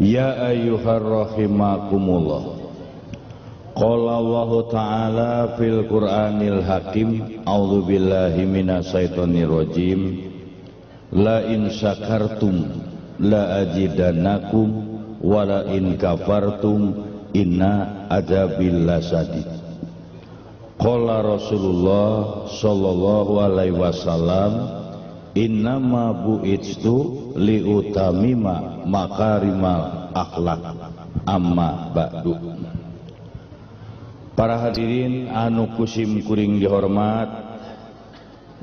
Ya ayyuhar rahimakumullah Qala Allah Ta'ala fil Qur'anil Hakim A'udzu billahi minasyaitonir rajim. La in syakartum la ajidannakum wa la in kafartum inna adabil lasadid Qala Rasulullah sallallahu alaihi wasallam innama bu'itstu liutamima makarimal akhlak. Amma ba'du. Para hadirin anu kusim kuring dihormat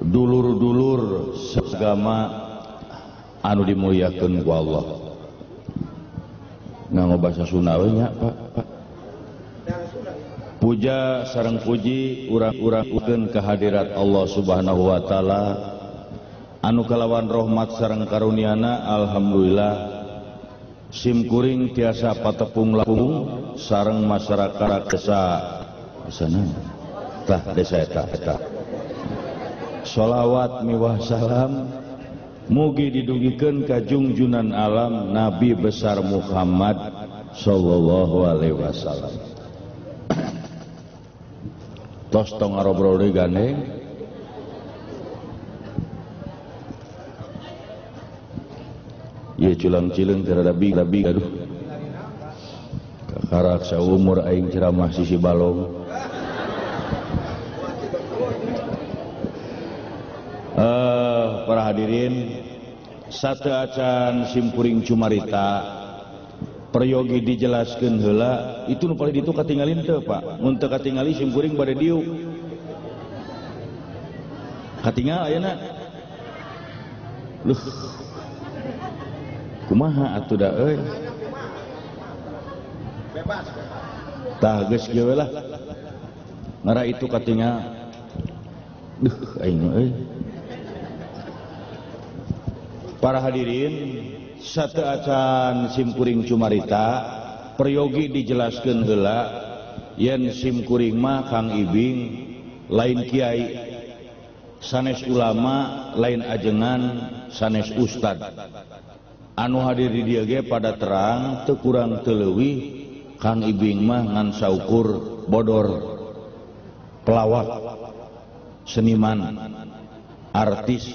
dulur-dulur segama anu dimuliakan ku Allah. Nganggo bahasa Sunawe nya Pak Pak. Puja sarang puji urang-urang ukeun kehadirat Allah Subhanahu wa taala. anu kalawan rahmat sareng karuniana Alhamdulillah. Simkuring tiasa patepung lapung sareng masyarakat desa. Sana tah desa eta eta sholawat miwah salam. Mugi didugikeun ka junjunan alam Nabi besar Muhammad sallallahu Alaihi Wasallam. Tos tong arobrol gandeng Iya culang-cileng terhadap bi rabi aduh. Kakarak saumur aing ceramah sisi balong. Eh uh, para hadirin satu acan simpuring cumarita peryogi dijelaskan hela itu nu paling itu katingalin teu pak mun teu katingali simkuring bade diuk katingal ayeuna Luh, kumaha atuh da euy? Tah geus gewe lah. Ngara itu katinga duh aing euy. Para hadirin satu acan simkuring cumarita peryogi dijelaskan hela yen simkuring mah kang ibing lain kiai sanes ulama lain ajengan sanes ustad. anu hadir di dia ge pada terang tekurang telewi Kang Ibing mah ngan saukur bodor pelawak seniman artis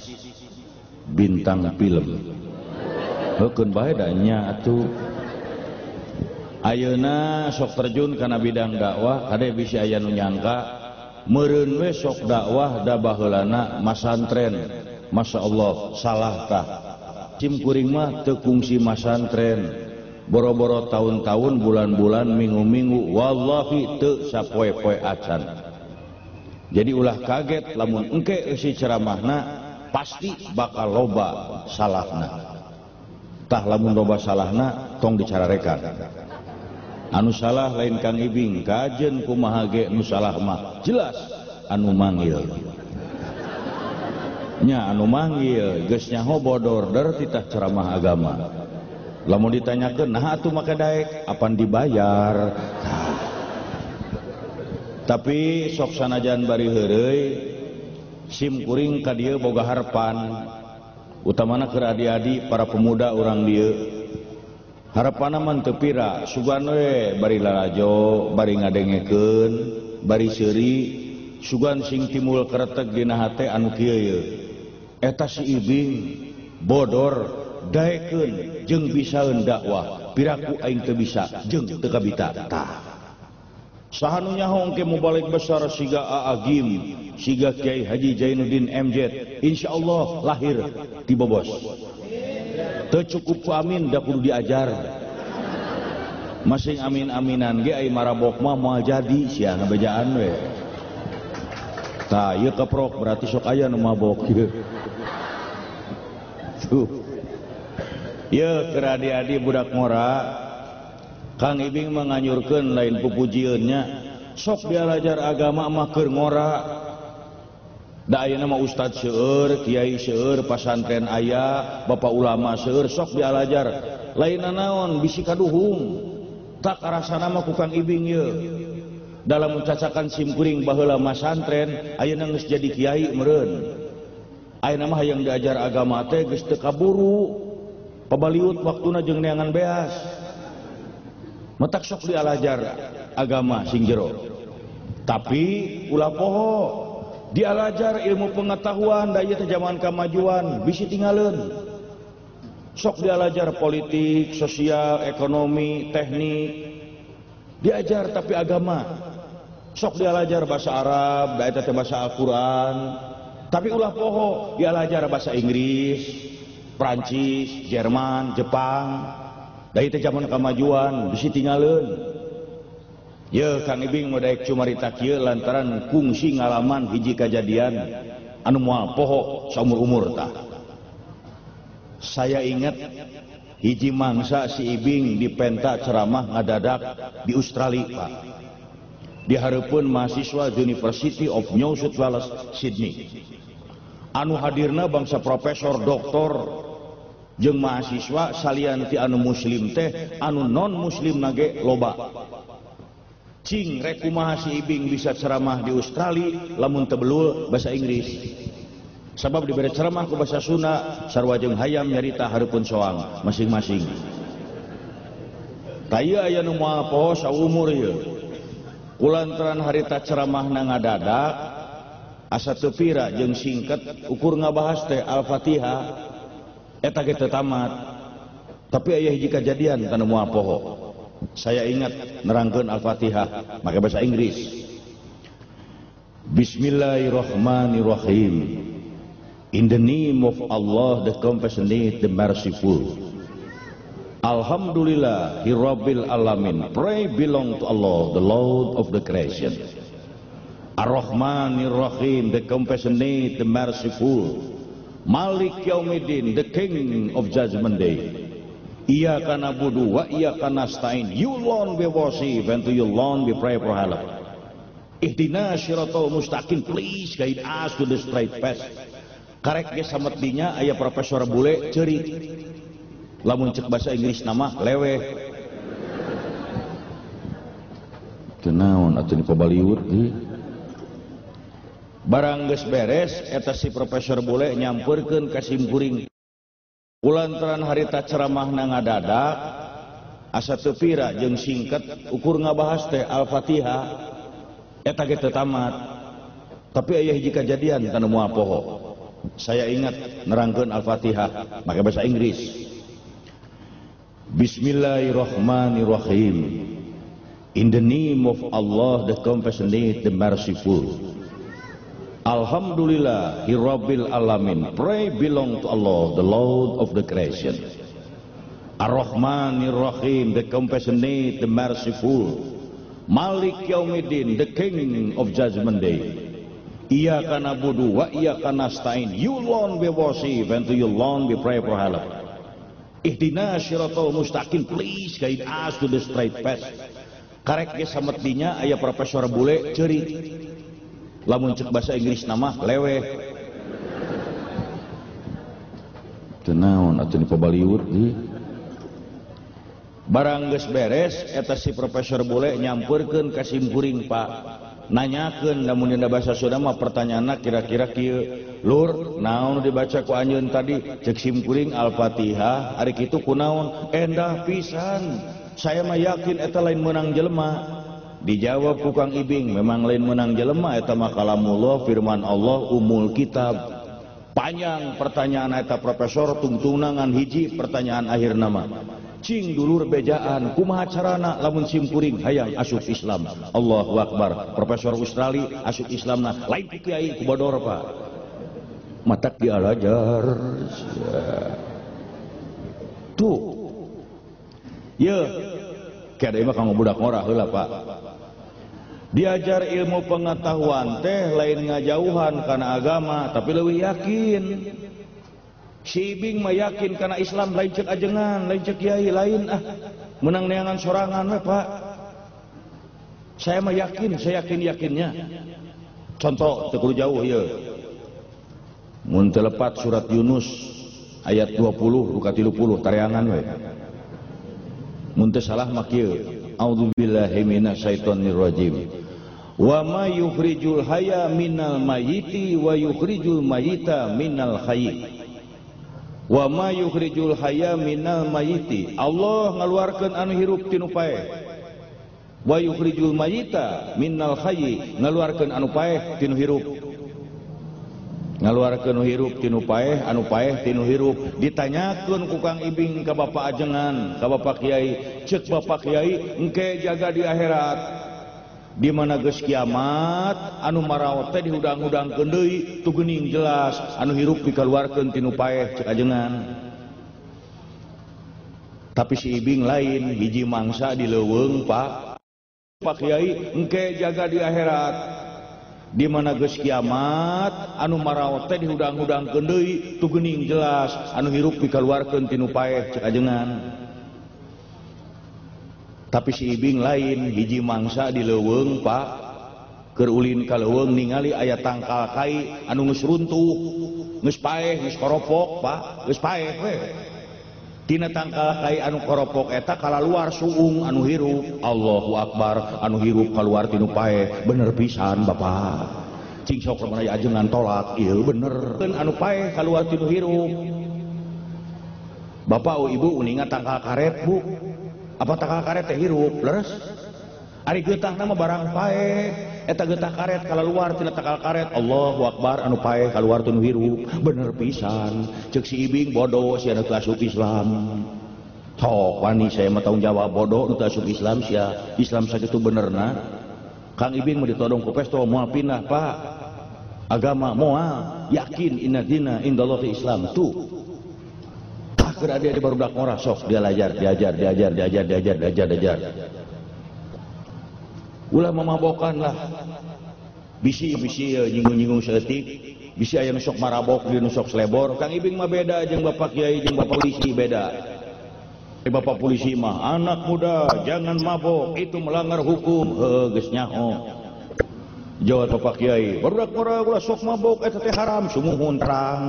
bintang film. Heukeun bae da nya atuh. Ayeuna sok terjun kana bidang dakwah kade bisi aya nu nyangka meureun we sok dakwah da baheulana masantren Masya Allah salah tah. Cim kuring mah teu kungsi masantren. Boro-boro tahun-tahun bulan-bulan minggu-minggu wallahi teu sapoe-poe acan. Jadi ulah kaget lamun engke eusi ceramahna pasti bakal loba salahna. Tah lamun loba salahna tong dicararekan. Anu salah lain kang ibing kajen kumaha ge nu salah mah jelas anu manggil. nya anu manggil geus nyaho bodor der titah ceramah agama. Lamun ditanyakeun nah atuh maka daek apan dibayar? Nah. tapi sok sanajan bari heureuy sim kuring ka dieu boga harapan utamana keur adi-adi para pemuda orang dieu. Harepana mah teu pira sugan we bari lalajo bari ngadengekeun bari seuri. Sugan sing timul keretek dina hate anu kieu eta si Ibing bodor daekeun jeung bisaeun dakwah piraku aing teu bisa jeung teu kabita. Tah. Sahanunya hongke mubalik besar siga aagim siga Kiai Haji Jainuddin MZ insyaallah lahir di Bobos. Teu cukup ku amin da kudu diajar. Masing amin aminan ge ai marabok mah moal jadi sia ngabejaan we. Tah ieu keprok berarti sok aya nu mabok satu. Ya keradi-adi budak ngora. Kang Ibing menganyurkan lain pupujiannya. Sok diajar agama mah keur ngora. Da ayeuna mah ustad seueur kiai seueur pasantren aya bapak ulama seueur sok diajar lain naon bisi kaduhung. Tak karasana mah ku Kang Ibing ye. Dalam mencacakan simkuring baheula masantren ayeuna geus jadi kiai meureun. Ay nama yang diajar agama teh geus teu kaburu. Pabaliut waktuna jeung neangan beas. metak sok dialajar agama sing jero. Tapi ulah poho dialajar ilmu pengetahuan daya teh zaman kemajuan bisi tinggalin. Sok dialajar politik, sosial, ekonomi, teknik. Diajar tapi agama. Sok dialajar bahasa Arab, daya teh bahasa Al-Qur'an, tapi ulah poho dia belajar bahasa Inggris Prancis Jerman Jepang. Dari zaman kemajuan bisi tinggalin ya kang ibing modaik cumarita kieu lantaran kungsi ngalaman hiji kejadian anu moal poho saumur umur tah. Saya ingat hiji mangsa si ibing di penta ceramah ngadadak di Australia Pak. Hareupeun mahasiswa University of New South Wales Sydney. anu hadirna bangsa profesor doktor jeung mahasiswa salianti anu muslim teh anu non muslim nage loba. Cing rekumahasi Ibing bisa ceramah di Australia lamun tebelul bahasa Inggris. Sabab diberi ceramah ke bahasa Sunda sarwajeng hayam nyarita harupun soang masing-masing. Taya aya nu moal poa saumur ieu. Kulantaran harita ceramah na ngadadak dada asa tepira jeng singkat ukur nga bahas teh al-fatihah. Kita tamat. Tapi ayah jika jadian tan mua poho. Saya ingat nerangkan al-fatihah maka bahasa Inggris. Bismillahirrahmanirrahim. In the name of Allah the compassionate the merciful. Alhamdulillah Hirabbil alamin. Pray belong to Allah the Lord of the creation Ar-Rahmanir-Rahim the compassionate the merciful Malik Yaumidin, the King of Judgment Day. Ia kana budu wa ia kana stain. You alone we worship and to you alone we pray for help. Ihdina syiratul mustaqim. Please guide us to the straight path. Karek ge samet dinya aya profesor bule cerik. Lamun cek bahasa Inggris nama lewe. Kenaon atuh di pabaliut barang ges beres eta si profesor boleh nyampurkan kasimpuring ulantaran harita ceramah na ngadadak asa tepira jeng singkat ukur ngabahas teh al-fatihah. Eta ge tamat. Tapi ayah jika jadian kana moal poho. Saya ingat nerangkeun al-fatihah pakai bahasa Inggris. Bismillahirrahmanirrahim. In the name of Allah the compassionate the merciful Alhamdulillah Hirabbil alamin. Pray belong to Allah the Lord of the creation. Ar-Rahmanir Rahim the compassionate the merciful. Malik Yaumidin the king of judgment day. Ia kana budu wa ia kana stain You alone be worship and to you alone be pray for help Ihdina syiratul mustaqim. Please guide us to the straight path. Karek ge sametinya ayah profesor bule cerik lamun cek bahasa Inggris nama lewe. Tenaun atau di pabaliut di barang geus beres eta si profesor bule nyampurkeun ka simkuring Pak. Nanyakeun lamun dina basa Sunda mah pertanyaanna kira-kira kieu. Lur naon dibaca ku anjeun tadi? Cek simkuring Al-Fatihah ari kitu kunaon endah pisan. Saya mah yakin eta lain menang jelema. Dijawab kukang Ibing memang lain menang jelema eta makalamullah firman Allah umul kitab. Panjang pertanyaan eta profesor tungtunangan hiji pertanyaan akhir nama. Cing dulur bejaan kumaha carana lamun simpuring hayang asup Islam. Allahu Akbar. Profesor Australia asup Islamna lain kiai kubador pak. Matak dialajar tuh. Ya kada mah kamu budak ngorah heula pak diajar ilmu pengetahuan teh lain ngajauhan karena agama tapi lebih yakin. Sibing meyakin karena Islam lain cek ajengan lain cek kiai lain ah. Menang neangan sorangan we Pak. Saya meyakin saya yakin yakinnya. Contoh tekulu jauh ya mun telepat surat Yunus ayat 20 ruka 30 tareangan we. Mun salah makieu a'udzubillahi minasyaitonirrajim. wama yukhrijul haya minal mayiti wa yukhrijul mayita minal hayy wama yukhrijul haya minal mayiti Allah ngaluarkeun anu hirup tinu paé wa yukhrijul mayita minal hayy ngaluarkeun anu paeh tinu hirup. Ngaluarkeun hirup tinu paeh anu paeh tinu hirup. Ditanyakeun ku Kang Ibing ka Bapak Ajengan ka Bapak Kiai. Cek Bapak Kiai engke jaga di akhirat. di mana geus kiamat anu maraot teh dihudang-hudangkeun keundei tu geuning jelas anu hirup dikaluarkeun tinu paeh cek ajengan tapi si ibing lain hiji mangsa di leuweung pak. Pak kiai engke jaga di akhirat. Di mana geus kiamat anu maraot teh dihudang-udang keundei tu geuning jelas anu hirup dikaluarkeun tinu paeh cek ajengan tapi si Ibing lain hiji mangsa di leweng Pak. Kerulin kaleweng ningali ayat tangkal kai anu ngesruntuk ngespaeh ngeskorook Pak. We. Tina tangkal kai anu koropok eta kala luar suung anu hirup. Allahu Akbar anu hirup keluar tinu pae bener pisan Bapak. Cing sok kemana aja ngan tolak iya bener. Anu pae keluar tinu hirup. Bapak oh, ibu uningat tangkal karet bu. apa takal karet teh hirup leres. Ari geutah nama barang pae. Eta getah karet kalau luar tina takal karet. Allah wakbar anu pae keluar tun hirup. Bener pisan. Cek si ibing bodoh si anak asup Islam. Sok wani saya mah tanggung jawab bodoh nu asup Islam sia Islam sakitu benerna Kang Ibing mau ditodong ku pesto moal pindah Pak. Agama moal yakin inadina indallahi Islam. Tuh. Akhir dia baru dak ngora sok dia lajar diajar diajar diajar diajar diajar diajar ulah memabokan lah. Bisi bisi ya nyinggung nyinggung seetik bisi ayam nusok marabok di nusok selebor. Kang ibing mah beda jeng bapak kiai jeng bapak polisi beda. Eh, bapak polisi mah anak muda jangan mabok. Itu melanggar hukum. Heges nyaho. Jawab bapak kiai barudak mora ulah sok mabok teh haram. Sumuhun terang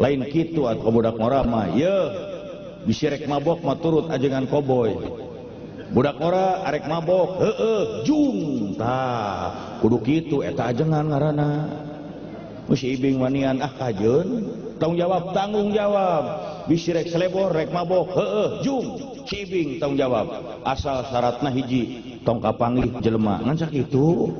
lain kitu atau budak ngorama ye. Bisirek mabok mah turut ajengan koboy budak ora arek mabok heeh jung tah. Kudu kitu eta ajengan ngaranna. Mesti ibing wanian ah kajeun tanggung jawab tanggung jawab. Bisi rek selebor rek mabok heeh jung. Cibing tanggung jawab. Asal syaratna hiji tong kapanggih jelema. Ngan sakitu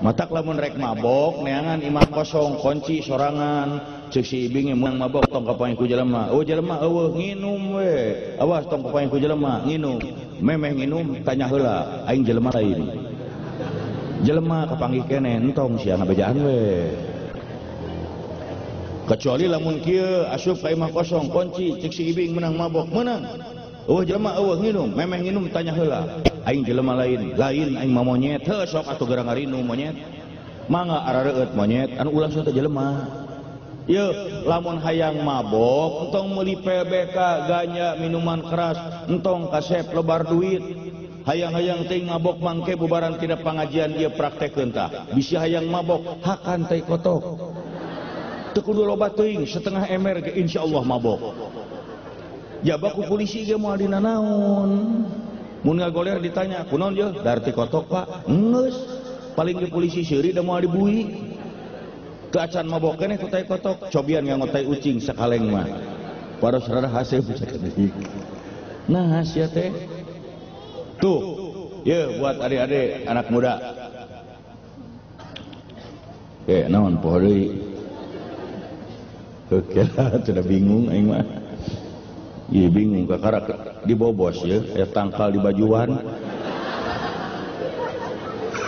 matak lamun rek mabok neangan imam kosong kunci sorangan. Cek si ibing menang mabok tong kapain ku jelema oh jelema eueuh nginum we awas tong kapain ku jelema nginum. Memeh nginum tanya heula aing jelema lain. Jelema kapanggih kene entong sia ngabejaan we kecuali lamun kieu asup ka imah kosong kunci cek si ibing menang mabok menang. Oh jelema eueuh nginum. Memeh nginum tanya heula aing jelema lain. Lain aing mah monyet. Heuh sok atuh gerang ngarinu monyet. Mangga arareut monyet. Anu ulah teh jelema Yuk lamun hayang mabok entong meli PBK ganya minuman keras entong kasep lebar duit. Hayang-hayang teh mabok mangke bubaran tidak pengajian dia praktek tah. Bisa hayang mabok hakan teh kotok. Tekudu loba teuing setengah emer ke insyaallah mabok. Jaba ku polisi ge moal dina naon? Mun ngagoler ditanya kunaon ye darti kotok pak. Geus paling ke polisi seuri da moal dibui. acan mabok kene eh, ku tai kotok. Cobian yang ngotai ucing sakaleng mah. Paros rada haseup nah sia teh. Tuh ye buat adik-adik anak muda. Eh naon poho deui? Sudah bingung aing mah. Iya bingung kakara dibobos ya, aya tangkal di bajuan.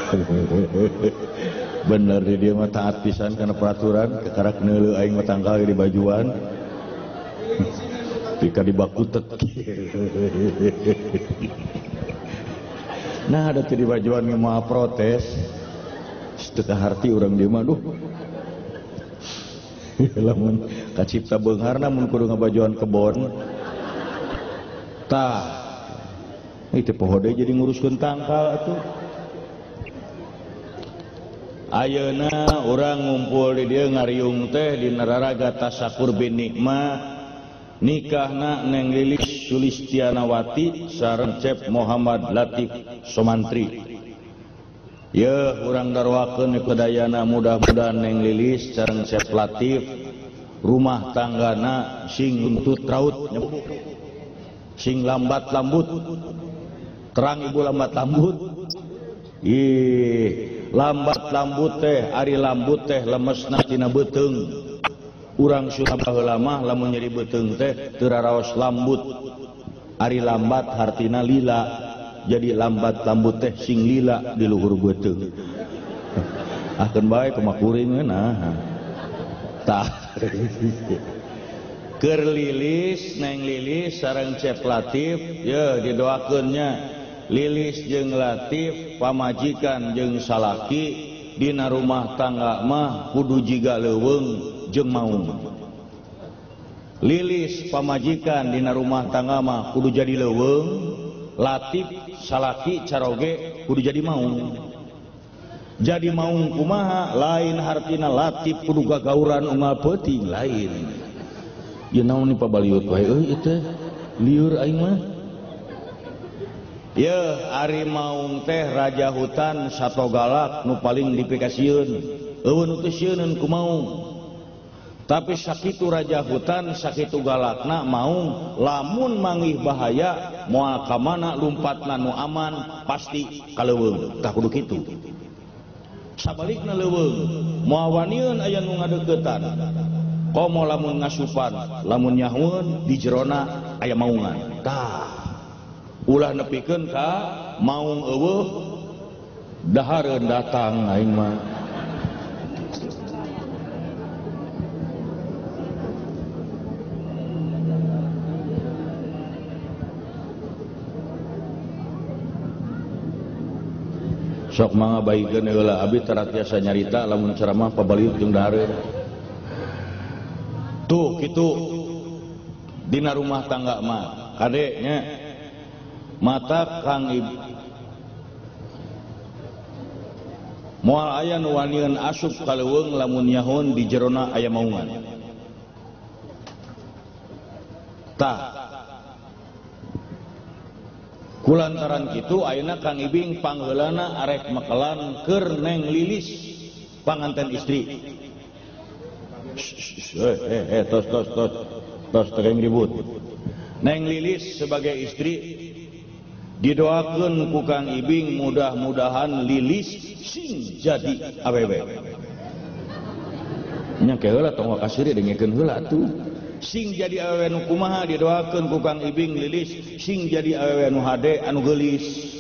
bener di dia mah taat pisan karena peraturan kekarak nele aing mah tangkal di bajuan. Pika di bakutet nah ada di bajuan yang mau protes. Setengah hati orang dia mah duh. Lamun kacipta benghar namun kudu ngabajuan kebon. Tah. Itu pohode jadi nguruskeun tangkal atuh. Ayeuna orang ngumpul di dia ngariung teh di neraraga tasakur bin Nikma nikahna neng lilis Sulistianawati sareng Cep Muhammad Latif Somantri. Ya orang darwakeun kedayana mudah-mudahan neng lilis sareng Cep Latif rumah tanggana sing untut raut sing lambat lambut. Terang ibu lambat lambut. Ih. lambat lambut teh Ari lambut teh lemesnatina beteng urang Sulamah lamun nyeri beteng teh teraraos lambut. Ari lambat hartina lila jadi lambat lambut teh sing lila di luhur beteng akan baik kemakuring nah tah. Kerlilis neng lilis sarang cep latif ya didoakannya lilis jeung latif pamajikan jeung salaki Dina rumah tangga mah kudu jiga leweng jeng mau lilis pamajikan Dina rumah tangga mah kudu jadi leweng latif salaki caroge kudu jadi mau jadi mau kumaha lain hartina latif kudu gagauran unggal peting lain. Ya naon ni pabaliut wae euy teh? Liur aing mah? Yeuh Ari maung teh raja hutan satu galak nu paling difikasiun ku mau tapi sakit raja hutan sakit galakna mau lamun manggih bahaya mual kamana lumpat nanu aman pasti kaleweng tak kudu gitu sabalikna leweng muawaniun aya nu ngadeketan komo lamun ngasupan lamun nyahun di jerona aya maungan. Tah. ulah nepikeun ka maung eueuh dahareun datang aing mah. Sok mangga baikeun heula abi taratiasa nyarita lamun ceramah pabaliut jeung dahareun tuh kitu. Dina rumah tangga mah kadeknya. mata Kang mual aya nuwanian asup kaleweng lamun nyahun di jerona ayam maungan. Tah kulantaran itu ayeuna Kang Ibing panggeulana arek mekelan keur neng lilis panganten istri. Eh eh eh tos tos tos tos ribut. Neng lilis sebagai istri didoakan kukang Ibing mudah-mudahan lilis sing jadi awewe nya keula tong kasiri dengekeun heula tuh sing jadi awewe nu kumaha didoakeun kukang Ibing lilis sing jadi awewe nu hade anu geulis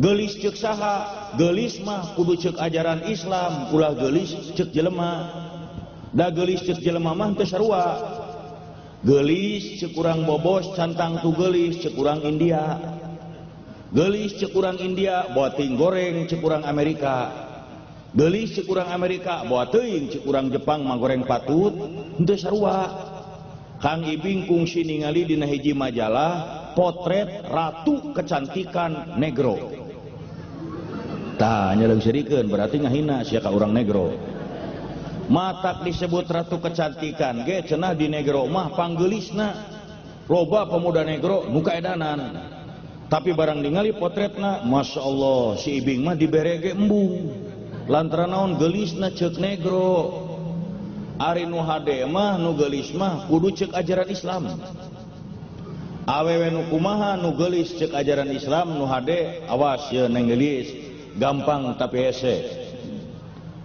gelis cek saha gelis mah kudu cek ajaran Islam ulah gelis cek jelema. Da gelis cek jelema mah teu sarua. Gelis cekurang bobos cantang tu gelis cekurang India. gelis cekurang India buatin goreng cekurang Amerika. Gelis cekurang Amerika buatin cekurang Jepang manggoreng patut untuk sarua. Kang Ibing kungsi ningali dina hiji majalah potret ratu kecantikan negro. Tanya lagi lengsirikeun berarti ngahina sia ka urang negro. Matak disebut ratu kecantikan ge cenah di negro mah panggelisna. Loba pemuda negro muka edanan. tapi barang ningali potretna Masya Allah si Ibing mah diberege embung lantaran naon gelisna cek negro. Ari nu hade mah nu gelis mah kudu cek ajaran Islam. Awewe nu kumaha nu gelis cek ajaran Islam nu hade awas ya neng gelis. Gampang tapi hese.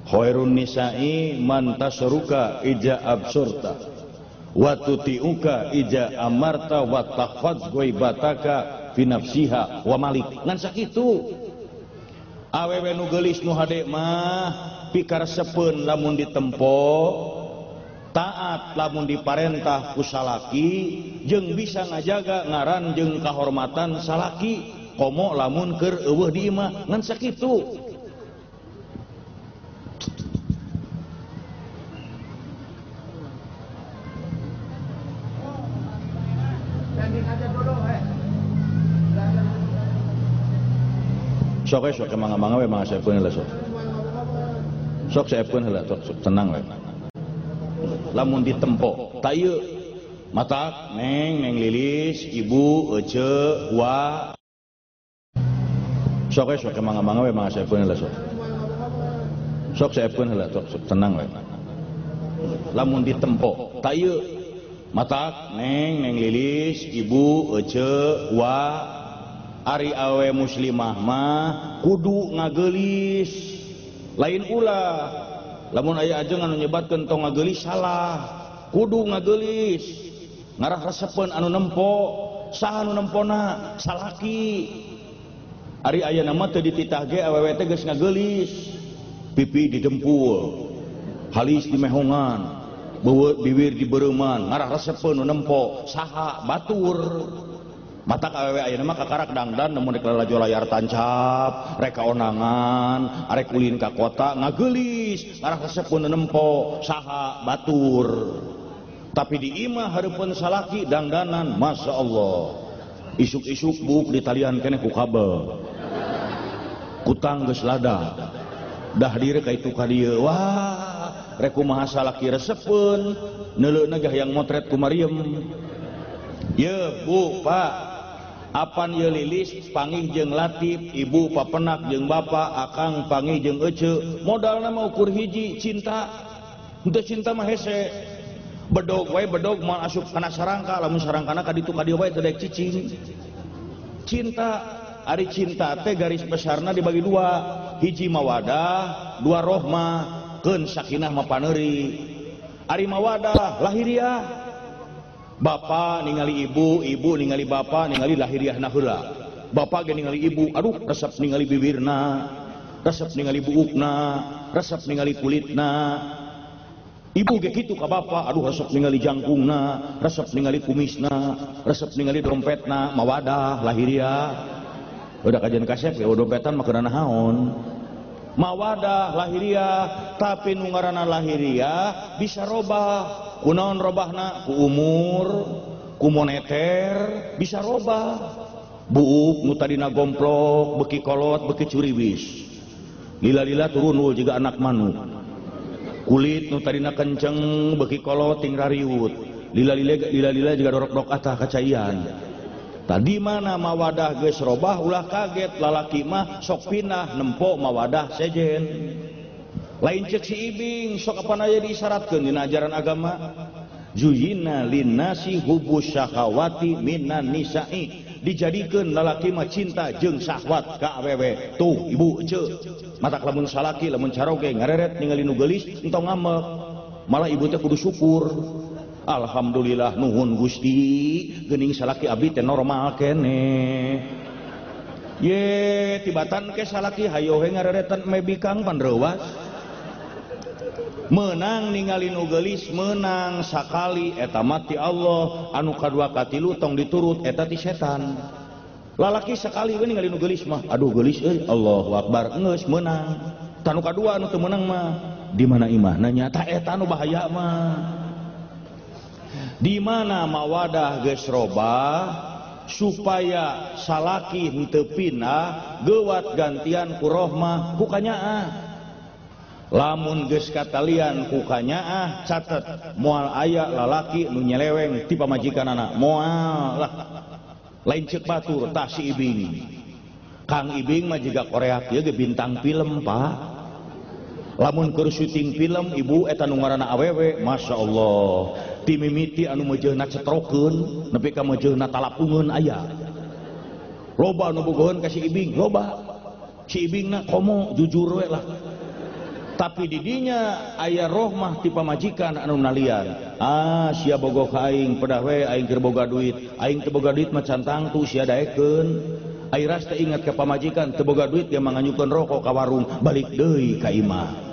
Khairun nisa'i man tasruka ija absurta. Wa tuti'uka ija amarta wa tahfaz ghaibataka finafsiha wa Malik. Ngan sakitu? Awewe nu geulis nu hade mah pikaresepeun lamun ditempo taat lamun diparentah ku salaki jeung bisa ngajaga ngaran jeung kahormatan salaki komo lamun keur eueuh di imah ngan sakitu? Sok sok emang emang we mang pun lah sok sok pun lah sok, sok tenang we lamun ditempo tayu mata neng neng lilis ibu ece wa sok sok emang emang we mang pun lah sok sok pun lah sok, sok tenang we lamun ditempo tayu mata neng neng lilis ibu ece wa Ari awe muslimah mah kudu ngagelis. Lain ulah lamun aya ajengan menyebatkan tong ngagelis salah. Kudu ngagelis. Ngarah resepen anu nempo sah anu nempona salaki. Ari aya nama teu dititah ge awewe teh geus ngagelis. Pipi didempul halis dimehongan beuweut biwir dibereuman ngarah resepeun nu nempo saha batur. mata awewe ayeuna mah kakarak dangdan namun rek lalajo layar tancap rek kaonangan arek ulin ka kota ngageulis ngarasa pun nempo saha batur. Tapi di imah hareupeun salaki dangdanan masya Allah. Isuk-isuk buk di talian kene ku kabel kutang geus lada. Dah diri ka itu ka dieu wah rek kumaha salaki resepeun neuleuna yang motret ku Maryam ye bu pak. Apan ye lilis panging jeung latif ibu papenak jeung bapak akang pangi jeung ece modal nama ukur hiji cinta. Untuk cinta mah hese. Bedog wae bedog mau asup kana sarangka lamun sarangkana kaditu kadieu wae teu cicing. Cinta ari cinta teh garis besarna dibagi dua. Hiji mawadah dua rohmah keun sakinah mapaneri ari mawadah lahiriah. Bapak ningali ibu, ibu ningali bapak, ningali lahiriah nahula. Bapak ningali ibu, aduh resep ningali bibirna, resep ningali buukna, resep ningali kulitna. Ibu ge kitu ka bapak, aduh resep ningali jangkungna, resep ningali kumisna, resep ningali dompetna, mawadah, lahiriah. Udah kajian kasep ya, oh, dompetan makanan haon Mawadah, lahiriah, tapi nungarana lahiriah bisa robah. kunaon robahna? Ku umur ku moneter bisa robah. Buuk nu tadina gomplok beki kolot beki curiwis. Lila-lila turunul juga anak manuk. Kulit nu tadina kenceng beki kolot ting rariut. Lila-lila lila-lila juga dorok-dorok atah kacaian. Tadi mana mawadah geus robah ulah kaget. Lalaki mah sok pindah nempo mawadah sejen. lain cek si ibing sok apa aja disyaratkan di ajaran agama? Zuyina linnasi hubu syahawati minan nisa'i. Dijadikan lalaki mah cinta jeng syahwat ka awewe. Tuh ibu ce. Matak lamun salaki lamun caroge ngareret ningali nu geulis entong ngamek. Malah ibu teh kudu syukur. Alhamdulillah nuhun Gusti. Gening salaki abi teh normal kene. Ye tibatan ke salaki hayo he ngareretan mebi kang pandrewas. menang ningali nugelis menang sakali eta mati Allah. Anu kadua katilu tong diturut eta ti setan. Lalaki sekali we ningali nugelis mah. Aduh gelis euy Allahu akbar. Geus menang. Tanu kadua anu teu menang mah. Di mana imahna nyata eta anu bahaya mah. Di mana mawadah geus robah supaya salaki henteu pindah gewat gantian kurohmah kukanya ah lamun geus katalian kukanya ah catat mual aya lalaki nu nyeleweng ti pamajikan anak mual lah. Lain cek batur tah si ibing. Kang Ibing mah juga Korea ya ge bintang film pak. Lamun keur syuting film ibu eta nu ngaranna awewe Masya Allah. Ti mimiti anu meujeuna cetrokeun nepi ka meujeuna talapungeun aya. Loba nu bogoheun ka si Ibing loba. Si Ibingna komo jujur we lah. tapi didinya ayah rohmah ti pamajikan anu nalian. Ah sia bogoh aing pedah we aing keur boga duit. Aing teu boga duit macan tangtu sia daekeun. Aing ras ingat ka pamajikan teu boga duit dia manganyukeun rokok ka warung balik deui ka imah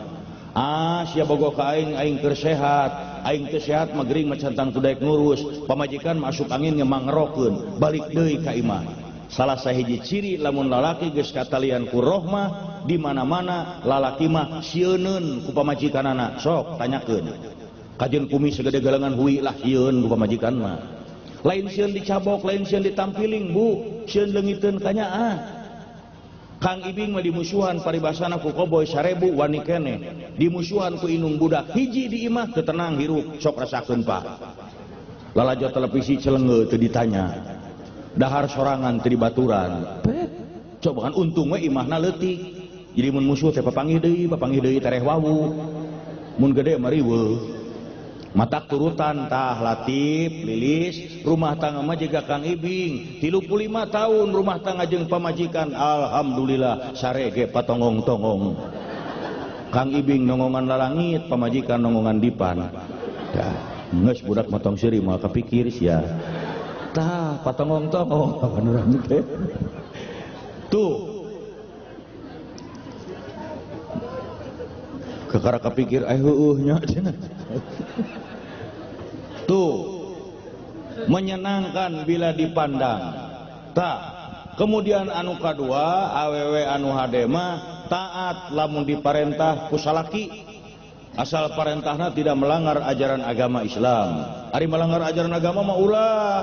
ah sia bogoh ka aing aing keur sehat. Aing teu sehat mah gering macan tangtu daek ngurus. Pamajikan masuk angin ge mangrokeun balik deui ka imah salah sahiji ciri lamun lalaki geus katalian ku rohmah di mana-mana lalaki mah sieuneun ku pamajikanana. Sok tanyakeun. Kajeun kumis segede galangan hui lah sieun ku pamajikan mah. Lain sieun dicabok lain sieun ditampiling bu. Sieun leungiteun ah Kang Ibing mah dimusuhan paribasana ku koboy sarebu wani keneh dimusuhan ku inung budak hiji di imah ketenang hirup sok rasakeun pak. Lalajo televisi celenge teu ditanya. Dahar sorangan teu dibaturan. Coba kan untung we imahna leutik. Jadi mun musuh teh papanggih deui papanggih deui tereh wawu. Mun gede mariweuh mata turutantah latif lilis. Rumah tangga juga Kang Ibing. 35 tahun rumah tangga jeng pemajikan Alhamdulillah sarege patongong tongong Kang Ibing nongongan lalangit pemajikan nongongan dipan. Nges budak motong siri mau kepikir ya tah patongong tongong tuh kekara kepikir eh uh cenah tuh. Menyenangkan bila dipandang. Tak. Kemudian anu kedua aww anu hadema taat lamun diparentah pusalaki asal parentahna tidak melanggar ajaran agama Islam. Hari melanggar ajaran agama mah ulah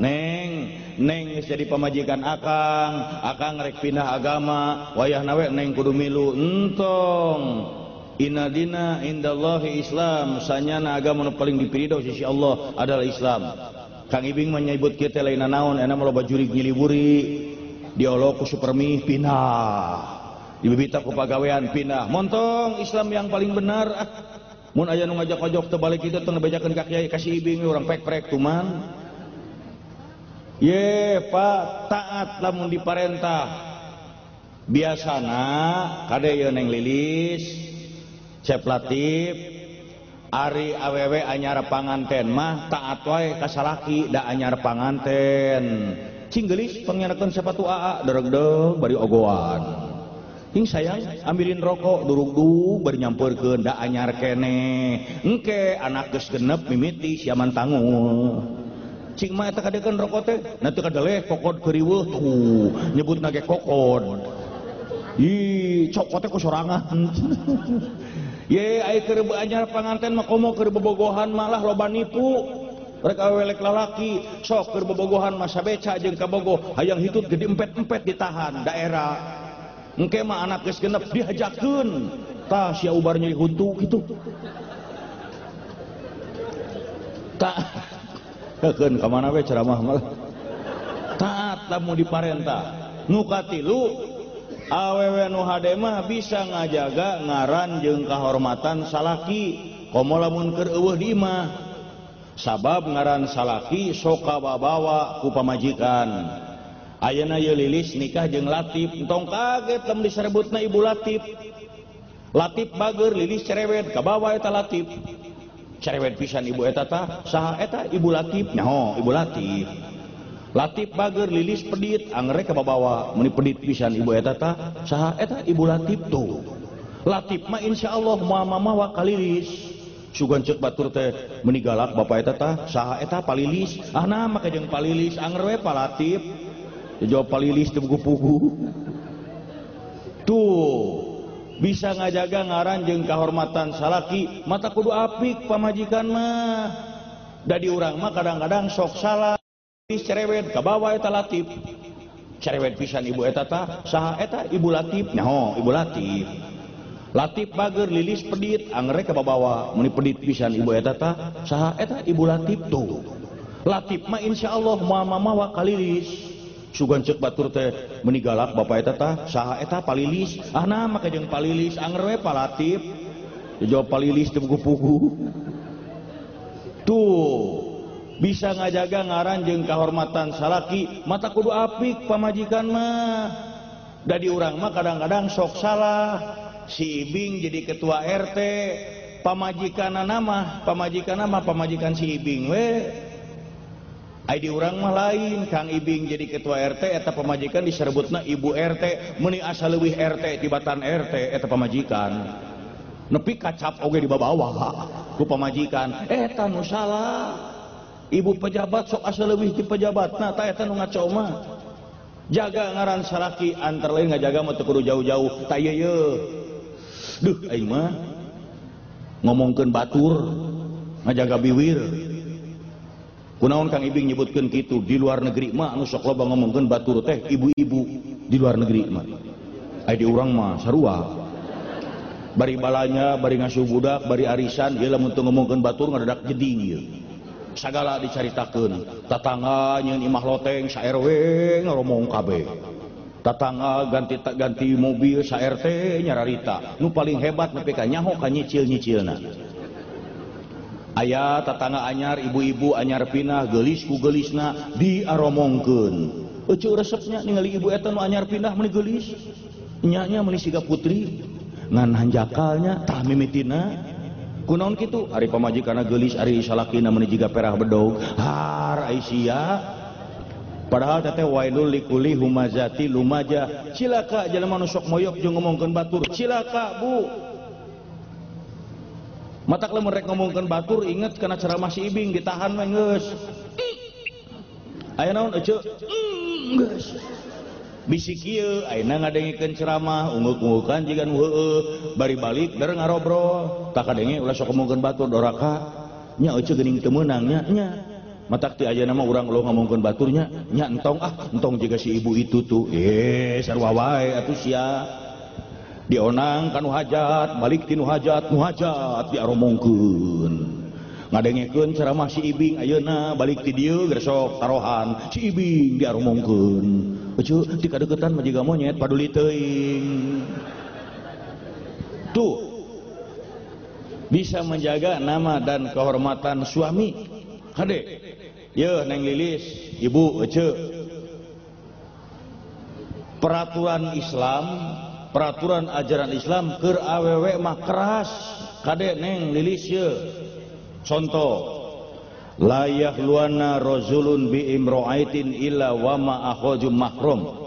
neng neng jadi pemajikan akang. Akang rek pindah agama. Wayah nawe neng kudu milu. Entong Inadina indallahi Islam sanyana agama nu paling dipirido sisi Allah adalah Islam. Kang Ibing menyebut kita lain naon enak loba jurig nyiliwuri dialog ku supermi pindah. Dibibita ku pagawean pindah. Montong Islam yang paling benar. Ah. Mun aya nu ngajak ojok tebalik kitu teu ngabejakeun ka kiai kasih Ibing urang pek-pek tuman. Ye, Pak, taat lamun diparentah. Biasana kade yeuneng lilis cep Latif Ari awew anyar panganten mah taat wae kasalaki da anyar panganten. Cinggelis pengenakan sepatu aa? Dereg deg bari ogoan. Hing sayang ambilin rokok durug-durug bari nyampeurkeun da anyar kene. Engke anak geus genep mimiti siaman tanggung cing mah eta kadekan rokok teh na teu kadeleh kokod keriweuh tuh nyebut nage kokod. Ih cokotnya ku sorangan. ajar panganten makomo kerbobogohan malah loba nipu. Mereka welek lalaki sok kerbobogohan masa beca jeng kabogo hayang hitut gede empet-empet ditahan daerah. Engke mah anak geus genep dihajakeun. Tah sia ubar nyeri huntu gitu tak keun ka mana we ceramah malah taat lamun diparentah. Nu katilu awewe nu hademah bisa ngajaga ngaran jeung kahormatan salaki. Komo lamun keur eueuh di imah sabab ngaran salaki soka babawa ku pamajikan. Ayeuna yeuh lilis nikah jeung Latif. Tong kaget lamun diserebutna ibu Latif. Latif bager lilis cerewet kabawa eta Latif. Cerewet pisan ibu eta tah saha eta ibu Latif? Nyaho ibu Latif. Latif bager lilis pedit angrek ke babawa meni pedit pisan ibu etata saha eta ibu Latif tuh. Latif mah insya Allah ma mama wa kalilis. Sugan cek batur teh meni galak bapak etata saha eta palilis. Ah nah maka jeung palilis angrewe palatif jawab palilis teu pugu tuh bisa ngajaga ngaran jeung kehormatan salaki mata kudu apik pamajikan mah. Dari orang mah kadang-kadang sok salah. cerewet kabawa eta Latif. Cerewet pisan ibu etata saha eta ibu Latif. Nyaho ibu Latif. Latif bager lilis pedit anggrek kabawa. Meni pedit pisan ibu etata saha eta ibu Latif tuh. Latif mah insya Allah mama mawa kalilis sugan cek batur teh meni galak bapa bapak etata saha eta palilis. Ah make jeung palilis anggrek palatif jawab palilis teu pugu-pugu. Tuh. bisa ngajaga ngaran jeung kahormatan salaki mata kudu apik pamajikan mah. Dari urang mah kadang-kadang sok salah. Si Ibing jadi ketua RT pamajikan nama pamajikan nama pamajikan si Ibing we. Di urang mah lain Kang Ibing jadi ketua RT eta pamajikan diserebutna ibu RT meni asal leuwih RT tibatan RT eta pamajikan. nepi kacap oge di bawah ku pamajikan, eta nu salah. ibu pejabat sok asa lebih di pejabat. Nah tak eta nu ngacoma jaga ngaran salaki antar lain ngajaga mah teu kudu jauh-jauh. Ta ye ye duh aing mah ngomongkeun batur ngajaga biwir. Kunaon Kang Ibing nyebutkeun kitu di luar negeri mah anu sok loba ngomongkeun batur teh ibu-ibu di luar negeri mah. Ai di urang mah sarua. Bari balanya bari ngasuh budak bari arisan ieu lamun teu ngomongkeun batur ngadadak jeding ieu. segala diceritakan tatanganya imah loteng SRW ngomong KB tatanga ganti tak ganti mobil sa RT nyararita. Nu paling hebat nepi ka nyaho ka nyicil nyicilna ayah tatangga anyar ibu-ibu anyar pinah gelis ku gelisna diaromongkeun. Ece resepnya ningali ibu eta nu anyar pindah meni gelis. Nyanya meni siga putri. Ngan hanjakalnya tah mimitina. Kunaon gitu hari pamaji karena gelis hari salakina menijiga perah bedog. Har Aisyah. Padahal tete wailul likuli humazati lumaja. Cilaka jalan manusok moyok jeung ngomongkeun batur. Cilaka bu. Mata kalau mereka ngomongkan batur inget karena ceramah si ibing ditahan menges ayo naon ece? Geus bisikil ayeuna ngadengikeun ceramah ungguk-unggukan jigan heueuh bari balik dareng ngarobrol takadenge ulah sok ngomongkeun batur doraka. Nya euceu geuning teu meunang nya nya. Matak ti ayeuna mah urang lo ngomongkeun baturnya nya entong ah entong jiga si ibu itu tuh eh sarua wae atuh sia. Dionang kanu hajat balik ti nu hajat nu hajat diaromongkeun ngadengikeun ceramah si ibing ayeuna balik ti dieu geus sok tarohan. Si ibing diaromongkeun Ucu, di kadeketan mah jiga monyet paduli teuing tuh bisa menjaga nama dan kehormatan suami Hade. Ya, Neng Lilis, Ibu Ece. Peraturan Islam, peraturan ajaran Islam keur awewe mah keras. Kade Neng Lilis ye. Contoh, layah luana rozulun bi imroaitin illa wama ahoju mahrum.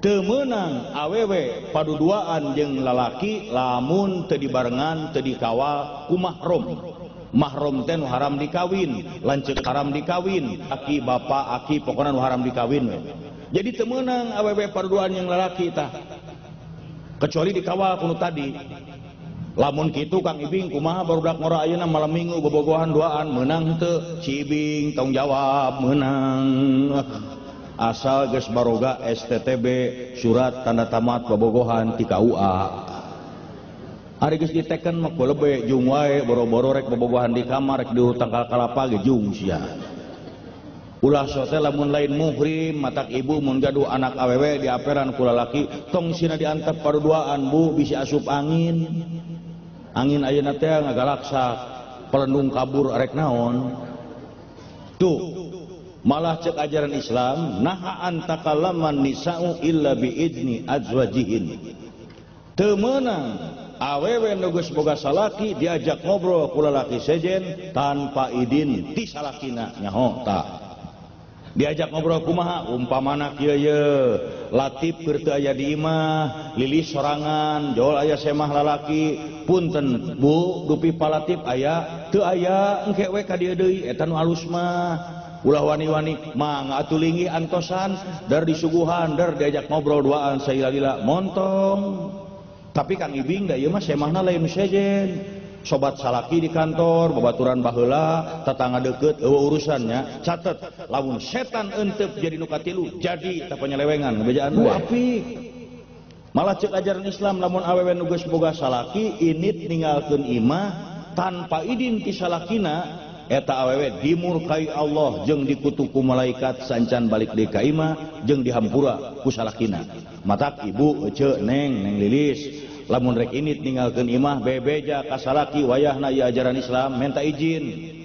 Temenang awewe paduduaan jeng lalaki lamun tedi barengan tedi kawal ku mahrum. Mahrum teh haram dikawin lanceuk haram dikawin aki bapa aki pokoknya haram dikawin jadi temenang awewe paduduaan yang lalaki tah. Kecuali dikawal kuno tadi. lamun gitu Kang Ibing kumaha barudak ngora ayeuna malam minggu bobogohan duaan menang teu. Cibing tong jawab menang. Asal geus baroga STTB surat tanda tamat bobogohan ti KUA Ari geus diteken mah lebe jung wae boro-boro rek bobogohan di kamar rek diutang kalapa ge jung sia. Ulah sote lamun lain muhrim matak ibu mun gaduh anak awewe di aperan ku lalaki tong sina diantep paduduaan bu bisi asup angin. angin ayeuna teh ngagalaksa pelendung kabur arek naon. Tuh malah cek ajaran Islam naha antakalaman nisa'u illa biidni azwajihin. Teu meunang awewe nugus boga salaki diajak ngobrol kula laki sejen tanpa idin ti salakina nyaho tak diajak ngobrol kumaha? Umpamana kieu Latif keur teu aya di imah lilis sorangan jol aya semah lalaki punten Bu dupi palatip aya teu aya engke we ka dieu deui eta nu alus mah. Ulah wani-wani mang atulingi antosan dar disuguhan dar diajak ngobrol duaan saya lila montong. Tapi Kang Ibing da ieu mah semahna lain sejen. sobat salaki di kantor bebaturan bahela tetangga deket uh, urusannya catet lamun setan entep jadi nukatilu jadi tak penyelewengan kebejaan. Api malah cek ajaran Islam lamun awewe nugas boga salaki init ninggalkan imah tanpa idin ti salakina eta awewe dimurkai Allah jeng dikutuku malaikat sancan balik di kaima jeng dihampura ku salakina. Matak ibu ece neng neng lilis. lamun rek ini tinggalkan imah bebeja kasalaki wayahna ya ajaran Islam minta izin.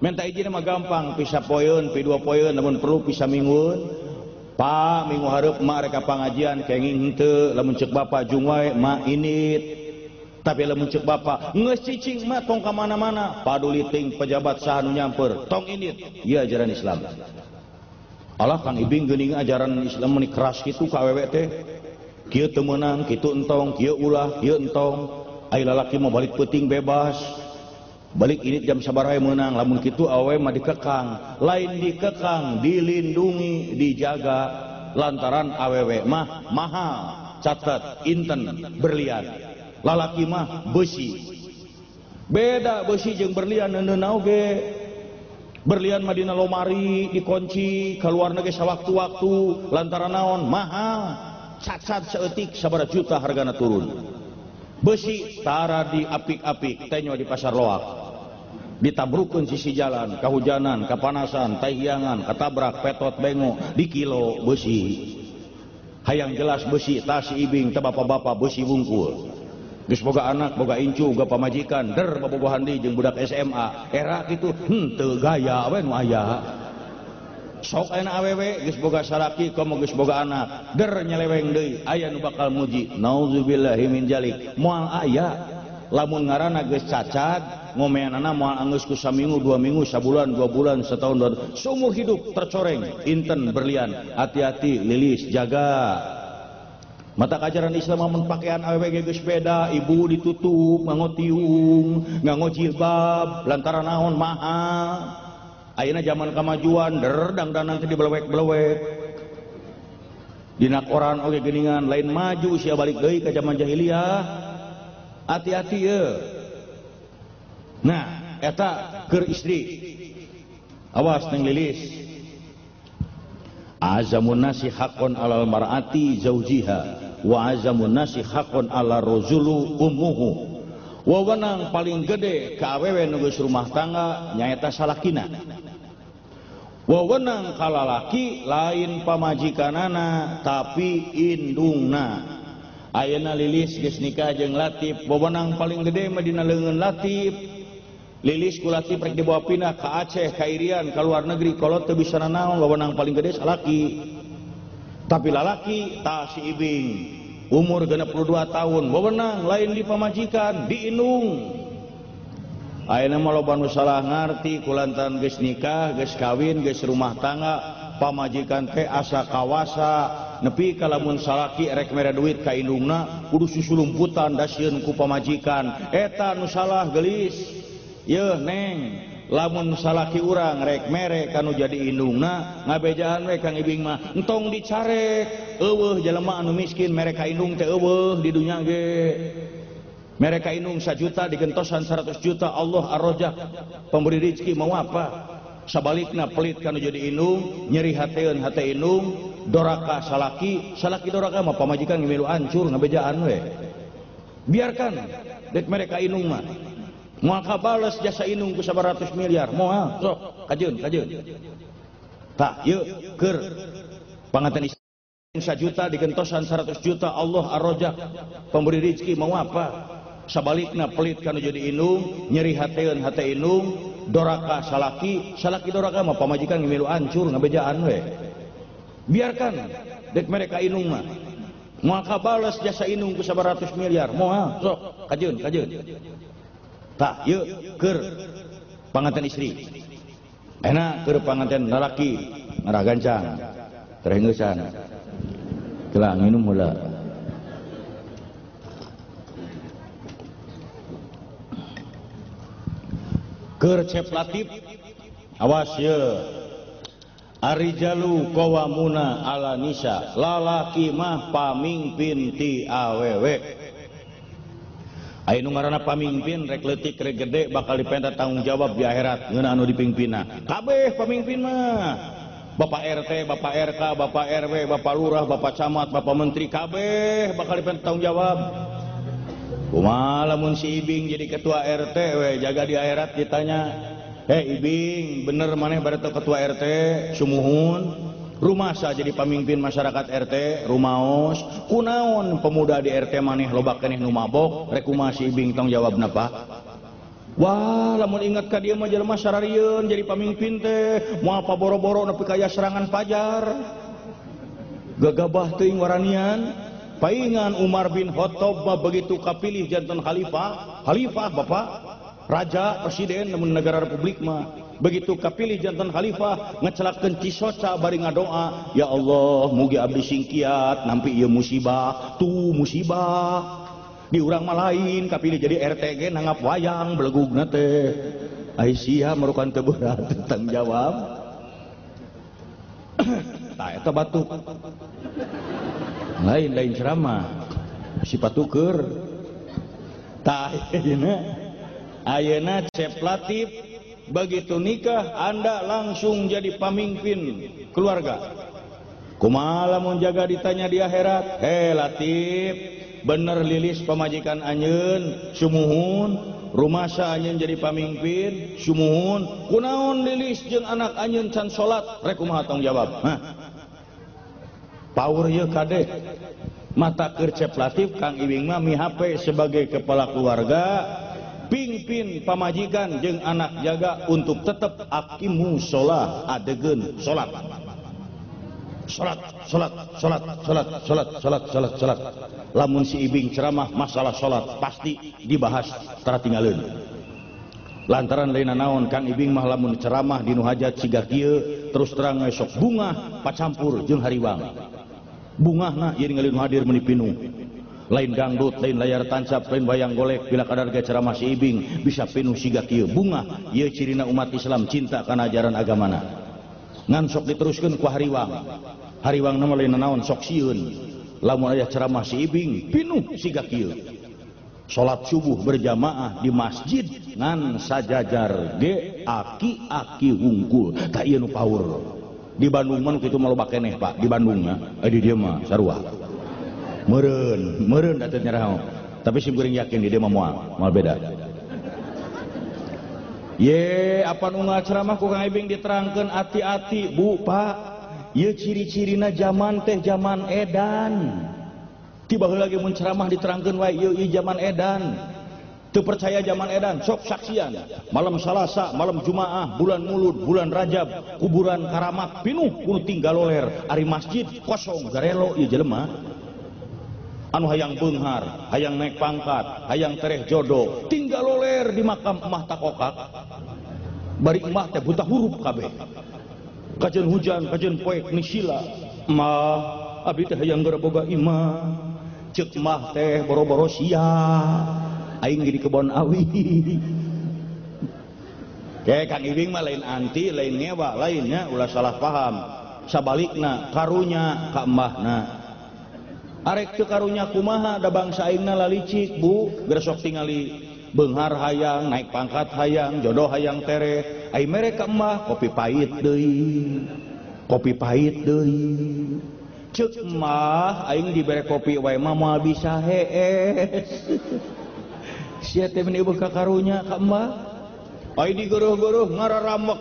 Minta izin mah gampang pisah poin pi dua poin namun perlu pisah minggun Pak minggu harap mak reka pengajian kenging hente lamun cek bapak jungwai mak init. Tapi lamun cek bapak ngecicing mah tong ka mana-mana. Ting pejabat sahanu nyamper tong init. Ya ajaran Islam. Allah kang ibing geuning ajaran Islam menik keras gitu ka awewe teh. Kieu teu meunang kitu entong, kieu ulah, kieu entong. Ai lalaki mau balik peuting bebas. Balik ini jam sabaraha meunang, lamun kitu awe mah dikekang. Lain dikekang, dilindungi, dijaga lantaran awewe mah mahal. Catat inten berlian. Lalaki mah besi. Beda besi jeung berlian neuneu naoge. Berlian Madinah lomari dikunci keluar negeri sawaktu-waktu lantaran naon mahal. cacat seetik sabara juta hargana turun. Besi tara di apik-apik tenyo di pasar loak. Ditabrukeun sisi jalan kehujanan kepanasan tahiyangan ketabrak petot bengo di kilo besi. Hayang jelas besi tasi ibing te bapak-bapak besi wungkul geus boga anak boga incu boga pamajikan der babogohan di jeung budak SMA era kitu henteu gaya we nu aya. sok enak awewe geus boga saraki komo geus boga anak. Der nyeleweng deui aya nu bakal muji. Nauzubillahi min jalik. Moal aya lamun ngaranna geus cacat ngomeanana moal anggeus ku saminggu dua minggu sabulan dua bulan setahun dua seumur hidup tercoreng inten berlian. Hati-hati lilis jaga. Mata ajaran Islam amun pakaian awewe geus beda ibu ditutup nganggo tiung nganggo jilbab lantaran naon mahal Ayeuna zaman kemajuan derdang danan teh dibelewek-belewek. Dina koran oge geningan lain maju sia balik deui ka zaman jahiliyah. Hati-hati ye. Nah, eta keur istri. Awas neng lilis. Azamun nasi hakon alal mar'ati zaujiha wa azamun nasi hakon ala ummuhu. umuhu wawenang paling gede ka awewe nugus rumah tangga nyaeta salakina wewenang kalalaki lain pamajikanana tapi indungna. Ayeuna lilis geus nikah jeung Latif. Wewenang paling gede mah dina leungeun Latif. Lilis ku Latif rek dibawa pindah ka Aceh ka Irian ka luar negeri. Kalau teu bisa nanaon wewenang paling gede salaki tapi lalaki ta si ibing. Umur 62 tahun. Wewenang lain di pamajikan diinung Ayeuna mah loba nu salah ngarti kulantaran geus nikah, geus kawin, geus rumah tangga, pamajikan teh asa kawasa, nepi ka lamun salaki rek mere duit ka indungna kudu susulumputan dasieun ku pamajikan. Eta nu salah gelis. Yeuh neng, lamun salaki urang rek mere kanu jadi indungna ngabejaan we Kang Ibing mah entong dicarek eueuh jelema anu miskin mere ka indung teh eueuh di dunya ge. Mereka indung sajuta digentosan 100 juta Allah arrojak pemberi rezeki mau apa? Sabalikna pelit kanu jadi indung nyeri hateun hate indung doraka salaki salaki doraka mah pamajikan ngimilu hancur ngabejaan we. Biarkan dek mereka indung mah. Moal kabales jasa indung ku 100 miliar moal sok kajeun kajeun. Tak yuk keur panganten sajuta digentosan 100 juta Allah arrojak pemberi rezeki mau apa sabalikna pelit kanu jadi indung nyeri hateun hate indung doraka salaki salaki doraka mah pamajikan ngimilu hancur ngabejaan we. Biarkan dek mereka indung mah. Moal kabales jasa indung ku 100 miliar. Moal sok kajeun kajeun. Tak yuk keur. Panganten istri. Enak keur panganten lalaki. Ngarah gancang. Terengeusan Kelah minum mula. Kercep Latif awas ye Arijalu qawamuna ala nisa lalaki mah pamingpin ti awewe Ayo ngaranna pamimpin rek leutik rek gede bakal dipenta tanggung jawab di akhirat ngeuna anu dipingpina kabeh pamimpin mah. Bapak RT, Bapak RK, Bapak RW, Bapak Lurah, Bapak Camat, Bapak Menteri, kabeh bakal dipenta tanggung jawab. malamun si Ibing jadi ketua RT we jaga di akhirat ditanya. Hei Ibing bener maneh bareto ketua RT sumuhun. Rumah sah jadi pemimpin masyarakat RT rumaos. Kunaon pemuda di RT maneh loba keneh nu mabok? Rekumasi Ibing tong jawab napa? Wah, lamun ingat ka dia mah jelema sararieun jadi pamimpin teh, moal paboro-boro nepi kaya serangan pajar. Gagabah teuing waranian, paingan Umar bin Khattab begitu kapilih jantan khalifah. Khalifah bapak raja presiden namun negara republik mah begitu kapilih jantan khalifah ngecelakkan cisoca bari ngadoa ya Allah mugi abdi singkiat nampi ieu musibah tu musibah. Di urang mah lain kapilih jadi RTG nanggap wayang belegugna teh. Aisyah merukan keberat tentang jawab. Tak eta batuk. lain-lain ceramah. Sifat ukur Ayeuna ceplatif begitu nikah Anda langsung jadi pemimpin keluarga. Kumala menjaga ditanya di akhirat? Heh latif. Bener lilis pemajikan anjeun sumuhun. Rumasa anjeun jadi pamimpin sumuhun. Kunaon lilis jeung anak anjeun can salat rek kumaha tong jawab? Hah? power ye kade. mata kercep latif Kang Iwing mami HP sebagai kepala keluarga pimpin pamajikan jeung anak jaga untuk tetap akimu sholat adegan salat. Salat, salat, salat, salat, salat, salat, salat, salat. lamun si ibing ceramah masalah salat pasti dibahas tertinggalin lantaran lain naon kang ibing mah lamun ceramah di nuhajat kieu terus terang esok bunga pacampur jeung hariwang bunga hadir menipinu lain dangdut lain layar tancap lain bayang golek bila kadarga ceramah masih ibing bisa pinu siga kieu. Bunga ieu cirina umat Islam cinta kana ajaran agamana. Ngan sok diteruskeun ku hariwang. Hariwang nama lain naon sok sieun lamun aya ceramah si ibing pinu siga kieu. Salat subuh berjamaah di masjid ngan sajajar ge aki-aki hungkul. Tak ieu nu power di Bandung Bandungan itu melobak keneh Pak. Di Bandung eh, di dia mah sarua. Meren meren datang nyerah tapi si goreng yakin di dia mah mual moal beda. Ye apa nu ceramah ku kang ibing diterangkan hati-hati bu pak. Ye ciri-cirina zaman teh zaman edan. Tiba lagi menceramah diterangkan wae ye zaman edan. percaya zaman Edan sok saksian. Malam Salasa malam Jumaah bulan mulut bulan Rajab kuburan Karamat pinuh kuno tinggal loler Ari masjid kosong garelo ieu jelema. Anu hayang benghar hayang naik pangkat hayang tereh jodoh tinggal loler di makam emah takokak. Bari emah teh buta huruf kabeh. Kajian hujan kajian poek nisila mah abdi teh hayang geura boga imah. Cek mah teh boro-boro sia. aing di kebon awi Oke, Kang Ibing mah lain anti, lain ngewa, lainnya ulah salah paham. Sabalikna, karunya, ka embahna. Arek teu karunya kumaha da bangsa aingna lalicik, Bu. Gersok tingali benghar hayang, naik pangkat hayang, jodoh hayang tere. Ai mere kaembah kopi pahit deui. Kopi pahit deui. Cek mah aing dibere kopi wae mah moal bisa hees. Eh. maksiat karunya ramak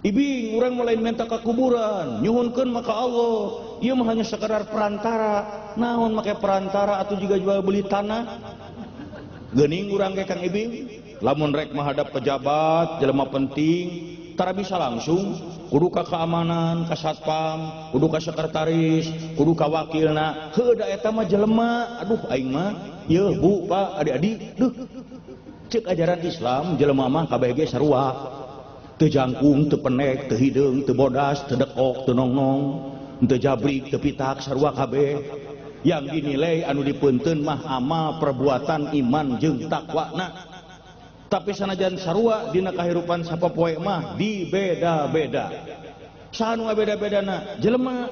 Ibing orang mulai minta ke kuburan. Nyhunkan maka Allah. Ia hanya sekedar perantara. Naon make perantara atau juga jual beli tanah? Gening orang kayak Kang Ibing. Lamun rek menghadap pejabat jelema penting. tara bisa langsung kuduka keamanan kasatpam kuduka sekretaris kuduka wakilna. Kedaetama jelema. Aduh aing mah ya bu pak adik-adik duh. Cek ajaran Islam jelema mah KBG sarua. Teu jangkung teu penek teu hideung teu bodas teu dekok teu nongnong teu jabrik teu pitak sarua kabeh yang dinilai anu dipunten mah amal perbuatan iman jeung takwana. tapi sanajan sarua dina kahirupan sapopoe mah dibeda-beda. Sanu beda-bedana? Jelema.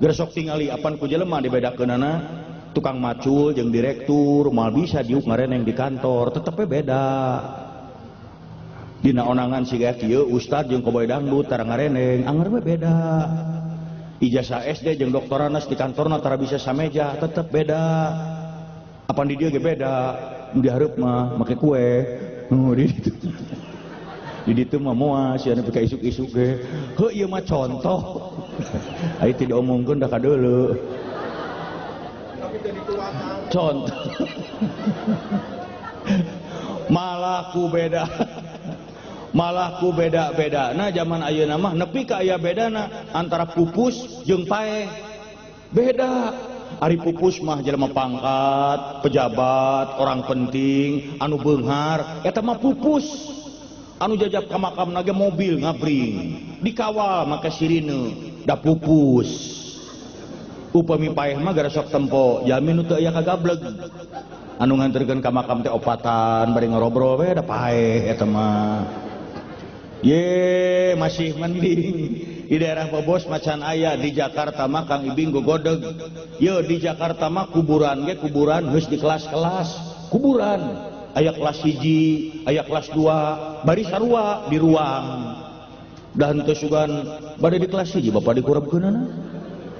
Gersok tingali apan ku jelema dibedakeunana? Tukang macul jeung direktur mal bisa diuk ngareneng di kantor tetepnya beda. Dina onangan siga kieu ustad jeung koboy dangdut tara ngareneng anger we beda. Ijazah SD jeung doktoranas di kantorna tara bisa sameja tetep beda. Apan di dieu ge beda. diharap mah make kue. Nu di ditu di ditu mah moal anu pika isuk isuk ge. Heuh ieu mah contoh. Ai tidak omongkeun da kadeuleu contoh. Malah ku beda. Malah ku beda-beda. Nah zaman ayeuna mah nepi ka aya bedana antara pupus jeung pae beda. Ari pupus mah jelema pangkat pejabat orang penting anu Benghar eta mah pupus. Anu jajab ka makam nage mobil ngabring. Dikawal maka sirine da pupus. Upami payah mah gara sok tempo jamin teu aya kagableg. Anu nganterkeun ka makam teh opatan bari ngobrol we da paeh eta mah. Ye masih mending. di daerah Bobos macan ayah di Jakarta Makang Ibing godeg yo di Jakarta mah kuburan ge kuburan harus di kelas-kelas. Kuburan. Ayah kelas hiji ayah kelas dua bari sarua di ruang. Dan tesugan bari di kelas hiji bapak dikurap kenana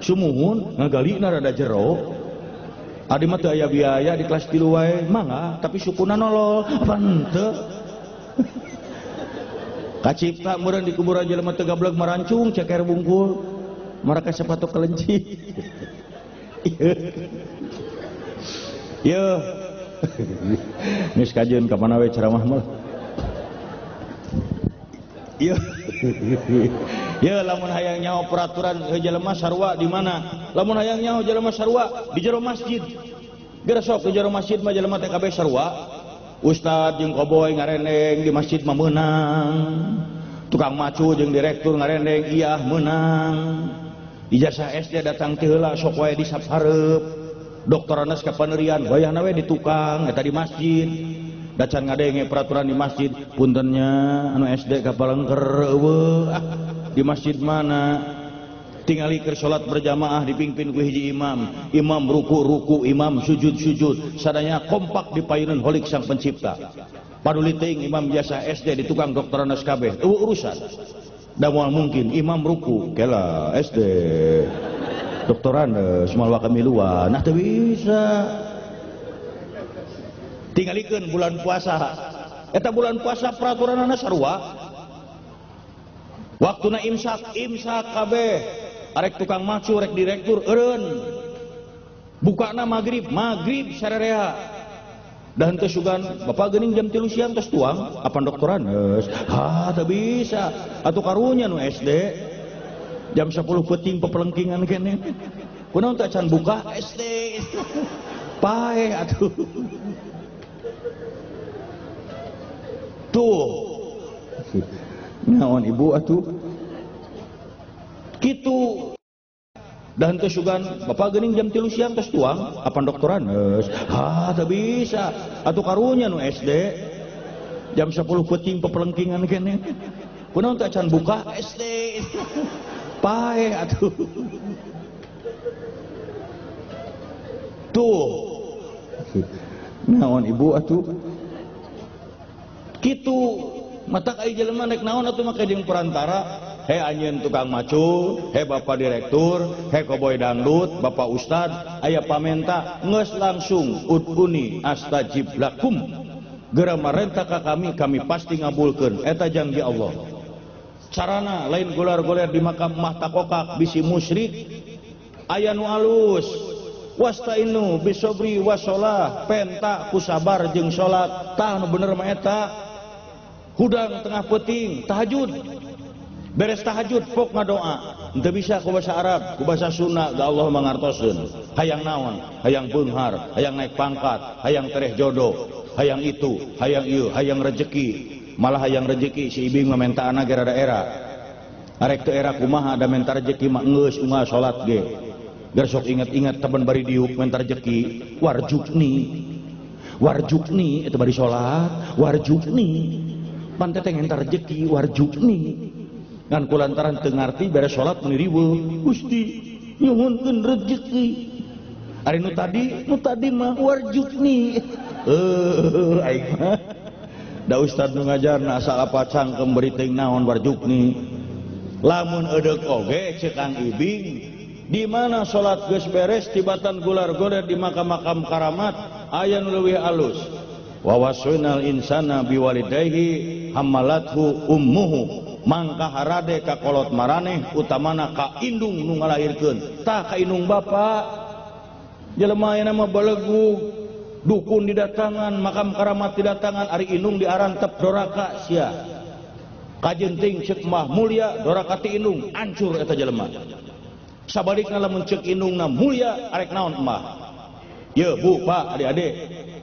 sumuhun ngagali rada jero. Adi mah teu aya biaya di kelas tilu wae mangga tapi sukuna nolol. Apa henteu? kacipta meureun di kuburan jelema teu gablek marancung ceker bungkul. Mereka sepatu kelenci. Yo. Geus kajeun ka mana we ceramah mah. Yo. Yo lamun hayang nyaho peraturan jelema sarua di mana? Lamun hayang nyaho jelema sarua di jero masjid. Geura sok di jero masjid mah jelema teh kabeh sarua. Ustad jeung Koboy ngareneng di masjid memenang tukang macu jeung direktur ngarendeng Iah menang ijazah SD datang tila sok wae disapharep dokter Anas kepanerian bayah nawe di tukang eta di masjid. Dacan ngadenge peraturan di masjid puntennya anu SD kapalengker eueuh. di masjid mana? Tinggali ke salat berjamaah dipimpin ku hiji imam. Imam ruku ruku imam sujud sujud sadanya kompak di payunan holik sang pencipta. Paduli ting imam biasa SD di tukang dokter Anas kabeh. Urusan. Damual mungkin imam ruku. Kela SD dokter Anas mal kamiluan nah bisa. Tinggalkan bulan puasa. Eta bulan puasa peraturan anak sarwa waktu na imsak imsak kabeh arek tukang macu rek direktur eren buka na maghrib maghrib sararea dan tesugan bapak gening jam tilu siang tes tuang apa dokteran ha tak bisa. Atau karunya nu SD jam 10 peting pepelengkingan kene. Kunaon tak buka SD pae atuh. Naon ibu atuh gitu. Dan tesugan Bapak Gening jam tilu siang tos tuang apa doktoran? Ha tak bisa. Atau karunya nu SD jam 10 peting pepelengkingan kene. Kunaon tak can buka? SD pae atuh. Tuh. Naon ibu atuh? Gitu. Mata ai jelema naik naon atuh make jeung perantara. he anjin tukang macu he Bapak Direktur he Koboy dangdut Bapak Ustad aya pamenta nges langsung uduni astajib lakum gera marenta ka kami kami pasti ngabulkan eta janji Allah. Carana lain gular-gular di makam mahta kokak bisi musyrik aya nu alus. Wastainu bisobri wasolah pentak kusabar jeung salat tah bener maeta hudang tengah peting tahajud. beres tahajud pok ngadoa teu bisa ku bahasa Arab ku bahasa Sunda ga Allah mangartoseun. Hayang naon? Hayang beunghar hayang naik pangkat hayang tereh jodoh hayang itu hayang ieu hayang rezeki malah hayang rezeki si ibing meminta anak gara era arek teu era kumaha da menta rezeki mah geus unggal salat ge. Gersok inget-inget teman bari diuk menta rezeki warjukni warjukni itu bari salat warjukni pantai teh minta rezeki warjukni ngan kulantaran teu ngarti sholat salat riweuh Gusti nyuhunkeun rezeki. Ari nu tadi nu tadi mah warjukni eh aing mah. Da ustad nu ngajarna asal apa cangkem beri teuing naon warjukni lamun edek oge ceuk kang ibing di mana salat geus beres tibatan gular goler di makam-makam karamat aya nu leuwih alus. Wa wasainal insana biwalidayhi hamalathu ummuhu. mangka harade ka kolot maraneh utamana ka indung nu ngalahirkeun. Tah ka indung bapa. Jelema nama belegu. Dukun didatangan makam karamat didatangan ari indung diarantep doraka sia. Kajenting cek mah mulia doraka ti indung ancur eta jelema. Sabalikna lamun cek indungna mulia arek naon mah? Ye bu pak adik-adik.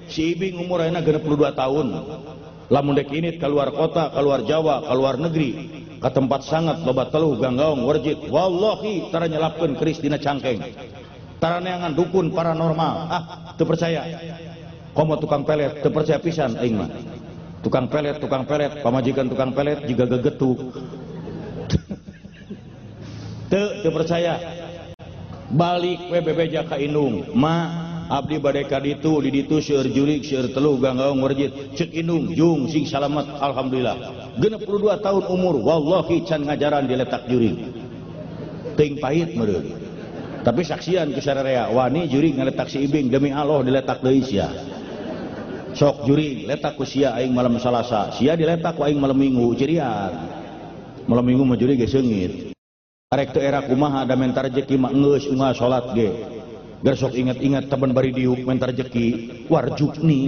Si ibing umur ayeuna 62 tahun. Lamun dek ini keluar kota keluar Jawa keluar negeri. Ke tempat sangat loba teluh ganggaung warjit. Wallahi tara nyelapkeun keris dina cangkeng. Tara neangan dukun paranormal. Ah teu percaya? Komo tukang pelet teu percaya pisan aing mah. Tukang pelet tukang pelet pamajikan tukang pelet juga gegetu. Teu teu percaya? Balik we bebeja ka indung. Ma Abdi badaikan itu di ditu seueur jurik seueur telu ganggang warjit. Cek indung jung sing salamet alhamdulillah. 62 tahun umur wallahi can ngajaran diletak jurik ting pahit meureun. Tapi saksian ku sararea wani jurik ngaletak si ibing demi Allah diletak deui sia. Sok jurik letak ku sia aing malam salasa sia diletak ku aing malam minggu cirian. Malam minggu mah jurik geus seungit. Arek teu era kumaha da mentar rezeki mah geus unggal salat ge. sok ingat-ingat teman bari diuk mentar jeki warjukni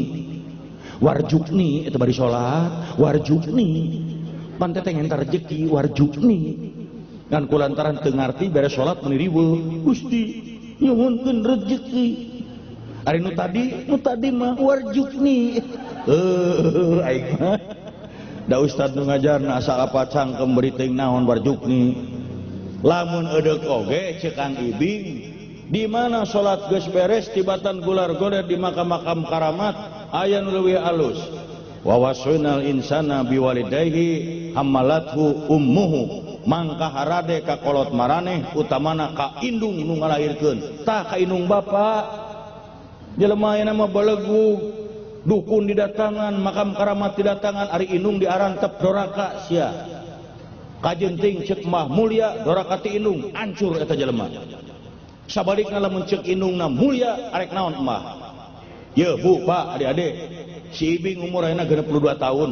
warjukni itu bari sholat. Warjukni pantai teh ngentar jeki warjukni kan kulantaran tengarti beres sholat meniriwe gusti nyuhunkan rezeki hari nu tadi nu tadi mah warjukni eh aik mah. Da ustad nu ngajar na asal apa cangkem beri naon warjukni lamun edek oge cekang ibing. di mana salat geus beres tibatan gular goler di makam-makam karamat aya nu leuwih alus. Wa wasainal insana biwalidayhi hamalathu ummuhu. Mangka harade ka kolot maraneh utamana ka indung nu ngalahirkeun. Tah ka indung bapa. Jelema nama belegu dukun didatangan makam karamat didatangan Ari indung diaran tep doraka sia. Kajenting cekmah mulia dorakati Inung ancur eta jelema. Sabalik lamun cek inung na mulia arek naon emah? Ye bu pak adik-adik. Si ibing umur ayeuna 62 tahun.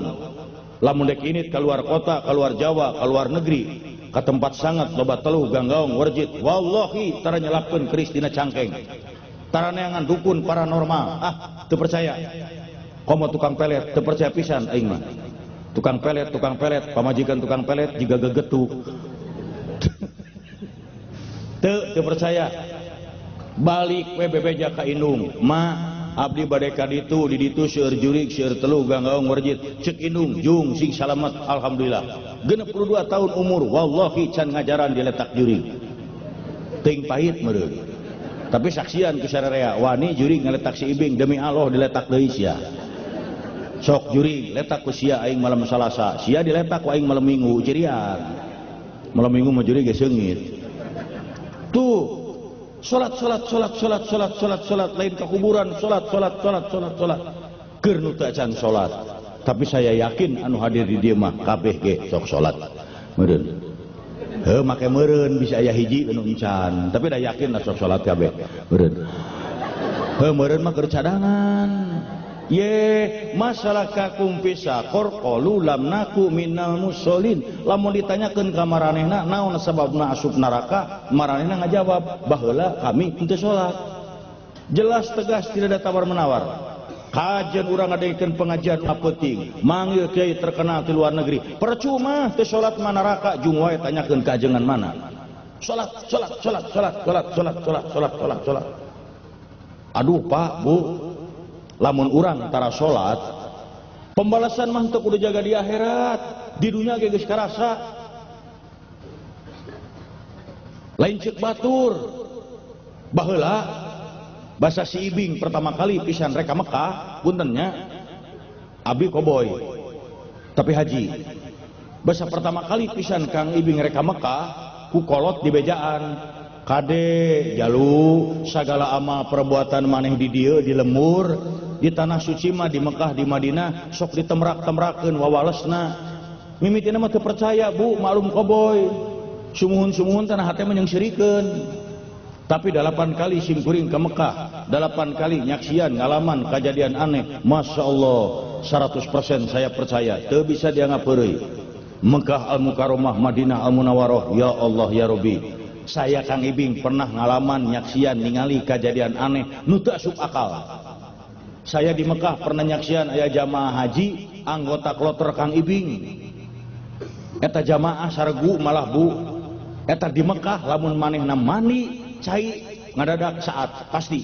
Lamun dek ini keluar kota keluar Jawa keluar negeri. Ke tempat sangat loba teluh ganggaung warjit. Wallahi tara nyelapkeun keris dina cangkeng. Tara neangan dukun paranormal. Ah teu percaya? Komo tukang pelet teu percaya pisan aing mah? Tukang pelet tukang pelet pamajikan tukang pelet juga gegetu te percaya. Balik PBB jaka indung. Ma abdi badai kaditu di ditu seueur jurig seueur telu ganggaung warjit. Cek indung jung sing salamet alhamdulillah. Genep puluh dua tahun umur wallahi can ngajaran diletak jurig ting pahit meureun tapi saksian ku sararea wani jurig ngaletak si ibing demi Allah diletak deui sia. Sok juri letak ku sia aing malam salasa sia diletak ku aing malam minggu cirian malam minggu mah juri geus seungit tuh salat salat salat salat salat salat salat lain ke kuburan salat salat salat salat salat keur nu teu can salat tapi saya yakin anu hadir di dieu mah kabeh ge sok salat meureun. Heuh make meureun bisa aya hiji anu encan. Tapi da yakin lah sok salat kabeh. Meureun. Heuh meureun mah keur cadangan. ye masyarakat kumpisa korkolu lam naku minal musolin. Lamun ditanyakeun ka maranehna naon sababna asup neraka? Maranehna ngajawab baheula kami untuk salat. Jelas tegas tidak ada tawar menawar. Kajian urang ngadaikeun pengajian apeting manggil kiai terkenal di luar negeri. Percuma teu salat mana neraka jung wae tanyakeun kajengan mana. Salat salat salat salat salat salat salat salat sholat aduh pak bu. lamun urang antara salat pembalasan mah teu udah jaga di akhirat di dunia geges karasa. Lain cek batur baheula bahasa si ibing pertama kali pisan reka Mekah puntennya abi koboy tapi haji bahasa pertama kali pisan kang ibing reka Mekah kukolot di bejaan. Kade jalu segala ama perbuatan maneh di dia di lemur di tanah suci mah di Mekah di Madinah sok ditemrak-temrakeun wawalesna mimitina mah teu percaya Bu maklum koboy sumuhun-sumuhun tanah hati syirikeun tapi delapan kali simkuring ke Mekah delapan kali nyaksian ngalaman kejadian aneh Masya Allah 100% saya percaya teu bisa dianggap peureuy Mekah Al-Mukarramah Madinah Al-Munawwaroh ya Allah ya Rabbi. Saya Kang Ibing pernah ngalaman nyaksian ningali kejadian aneh nu teu asup akal saya di Mekah pernah nyaksian ayah jamaah haji anggota kloter Kang Ibing. Eta jamaah sargu malah bu. Eta di Mekah lamun maneh mani cai ngadadak saat pasti.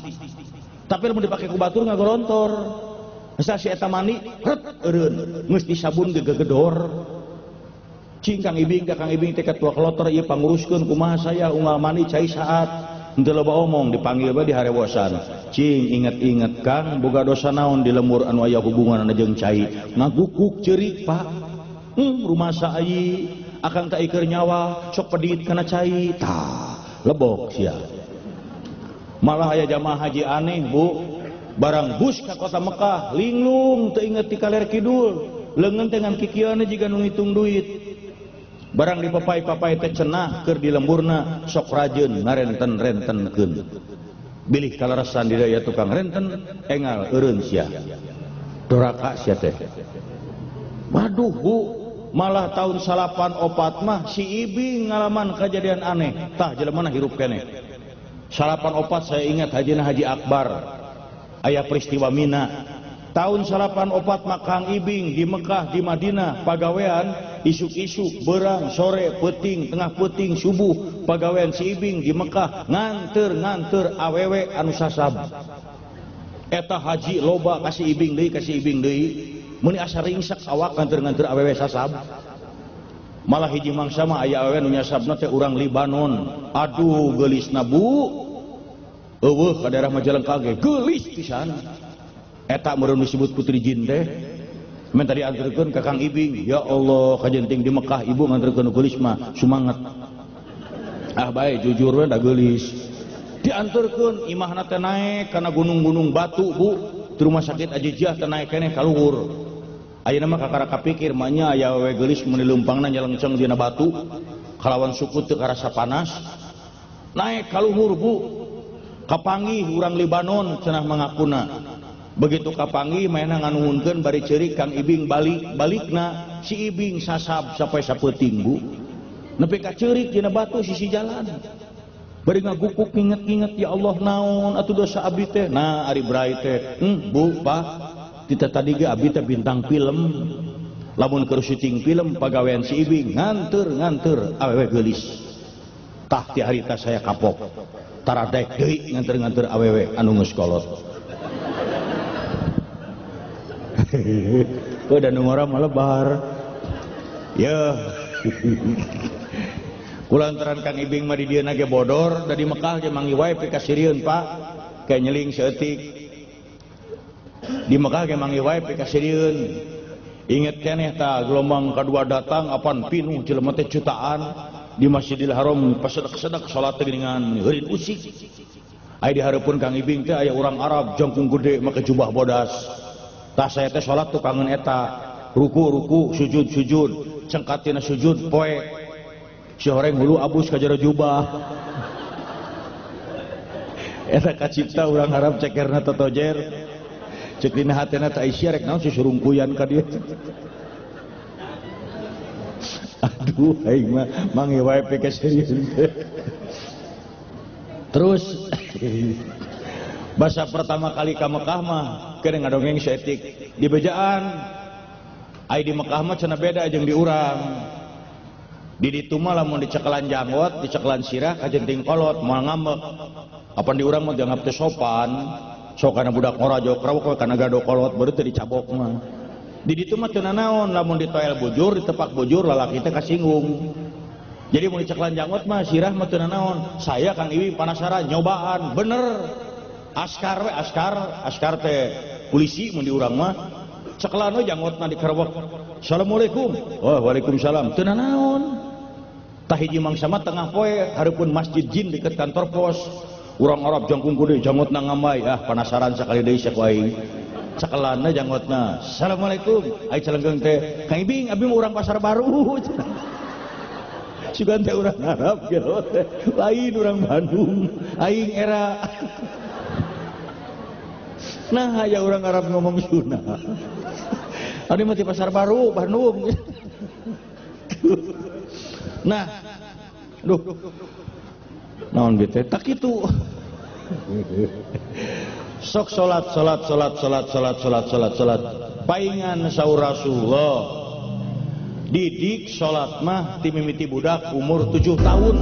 Tapi lamun dipakai ku batur ngagorontor Masa si eta mani ret eureun geus disabun gegedor. Cing Kang Ibing Kang Ibing teh ketua kloter ieu panguruskeun kumaha saya unggal mani cai saat. Ente loba omong dipanggil ba di harewosan. Cing inget-inget Kang boga dosa naon di lemur anu aya hubungan anu jeung cai. Ngagukuk cerik Pak. Hmm, rumah saai akan tak ikir nyawa sok pedit kana cai. Tah, lebok sia. Malah aya jamaah haji aneh, Bu. Barang bus ke kota Mekah, linglung teu inget ti kaler kidul. Lengan dengan jiga nu nungitung duit. barang dipapai papai teh cenah keur di lemburna sok rajin ngarenten-rentenkeun. Bilih kalarasan di daya tukang renten engal eureun sia. Doraka sia teh. Waduh bu malah tahun salapan opat mah si ibi ngalaman kejadian aneh. Tah jelema hirup kene. Salapan opat saya ingat haji haji akbar ayah peristiwa mina. tahun salapan opat makang Ibing di Mekkah di Madinah pagawean isuk-isuk berang sore peting tengah peting subuh pagawean si Ibing di Mekkah nganter nganter awewe anu sasab. Eta haji loba kasih Ibing deui kasih Ibing deui. Meni asa ringsak awak nganter nganter awewe sasab. Malah hiji mangsa mah aya awewe nu nyasabna teh urang Libanon. Aduh geulisna bu. Eueuh ka daerah Majalengka ge geulis pisan. eta meureun disebut putri jin teh. Men tadi anterkeun ka Kang Ibing. Ya Allah kajenting di Mekah ibu nganterkeun geulis mah sumanget ah bae jujur we da geulis dianterkeun imahna teh naek kana gunung-gunung batu Bu. Di rumah sakit Ajijah teh naek keneh ka luhur. Ayeuna mah kakara kapikir manya aya we geulis mun dilumpangna nyelengceng dina batu. Kalawan suku teu karasa panas. Naek ka luhur Bu. Kapangi urang Libanon cenah mangakuna. begitu kapangi mainan nganuhunkan bari ceri Kang Ibing balik balikna si Ibing sasab sampai sapu tinggu nepi ka ceurik dina batu sisi jalan. Bari ngagukuk inget-inget ya Allah naon atuh dosa abdi teh? Nah ari brai teh hmm, bu pak kita tadi ge abdi teh bintang film. Lamun keur syuting film pagawean si Ibing nganter nganter awewe geulis. Tah ti harita saya kapok. Taradek deui nganter-nganter awewe anu geus kolot. Hehehe. dan orang melebar. Ya. Kulantaran Kang Ibing mah di dieu na bodor dari Mekah ge mangi wae ka Sirieun, Pak. Kayak nyeling seetik. Di Mekah ge mangi wae ka Sirieun. Ingat keneh ta gelombang kedua datang apan pinuh jelema teh jutaan di Masjidil Haram pasedak-sedak salat teh geuningan heureun usik. Ai dihareupeun Kang Ibing teh aya urang Arab jongkung gede make jubah bodas. saya salat tuh kangen eta. Ruku-ruku sujud-sujud cengkatina sujud poe. Si horeng hulu abus ka jubah. Eta kacipta urang harap cekerna totojer cek dina hatena ta isia rek naon susurungkuyan ka dieu aduh aing mah mangi wae peke serius terus bahasa pertama kali ka Mekah mah kering ngadongeng seetik di bejaan ay di Mekah mah cenah beda jeung di urang. Di ditu mah lamun dicekelan janggot dicekelan sirah kajenting kolot moal ngambek apa di urang mah dianggap teh sopan. Sok kana budak ngorajo krawek kana gado kolot baru teh dicabok mah. Di ditu mah teu naon lamun ditoel bujur ditepak bujur lalaki teh kasinggung. Jadi mau dicekelan janggot mah sirah mah teu naon saya Kang Iwi panasaran nyobaan. Bener. Askar we askar askar teh polisi mau diurang mah. Cekelano jangotna dikerewek assalamualaikum. Oh, waalaikumsalam. Teu naon? Tah hiji mangsa mah tengah poe hareupeun masjid jin deket kantor pos. Urang Arab jangkung kudu jangotna ngamai. Ah penasaran sekali deui sok aing. Cekelana jangotna assalamualaikum. Ai celenggeng teh kang ibing abi urang pasar baru. Sugan teh urang Arab gitu. Lain urang Bandung. Aing era nah ya orang Arab ngomong Sunda tadi mati pasar baru Bandung. Nah duh. Naon bete? Tak itu. Sok salat salat salat salat salat salat salat salat. Paingan sahur Rasulullah didik salat mah timimiti budak umur 7 tahun.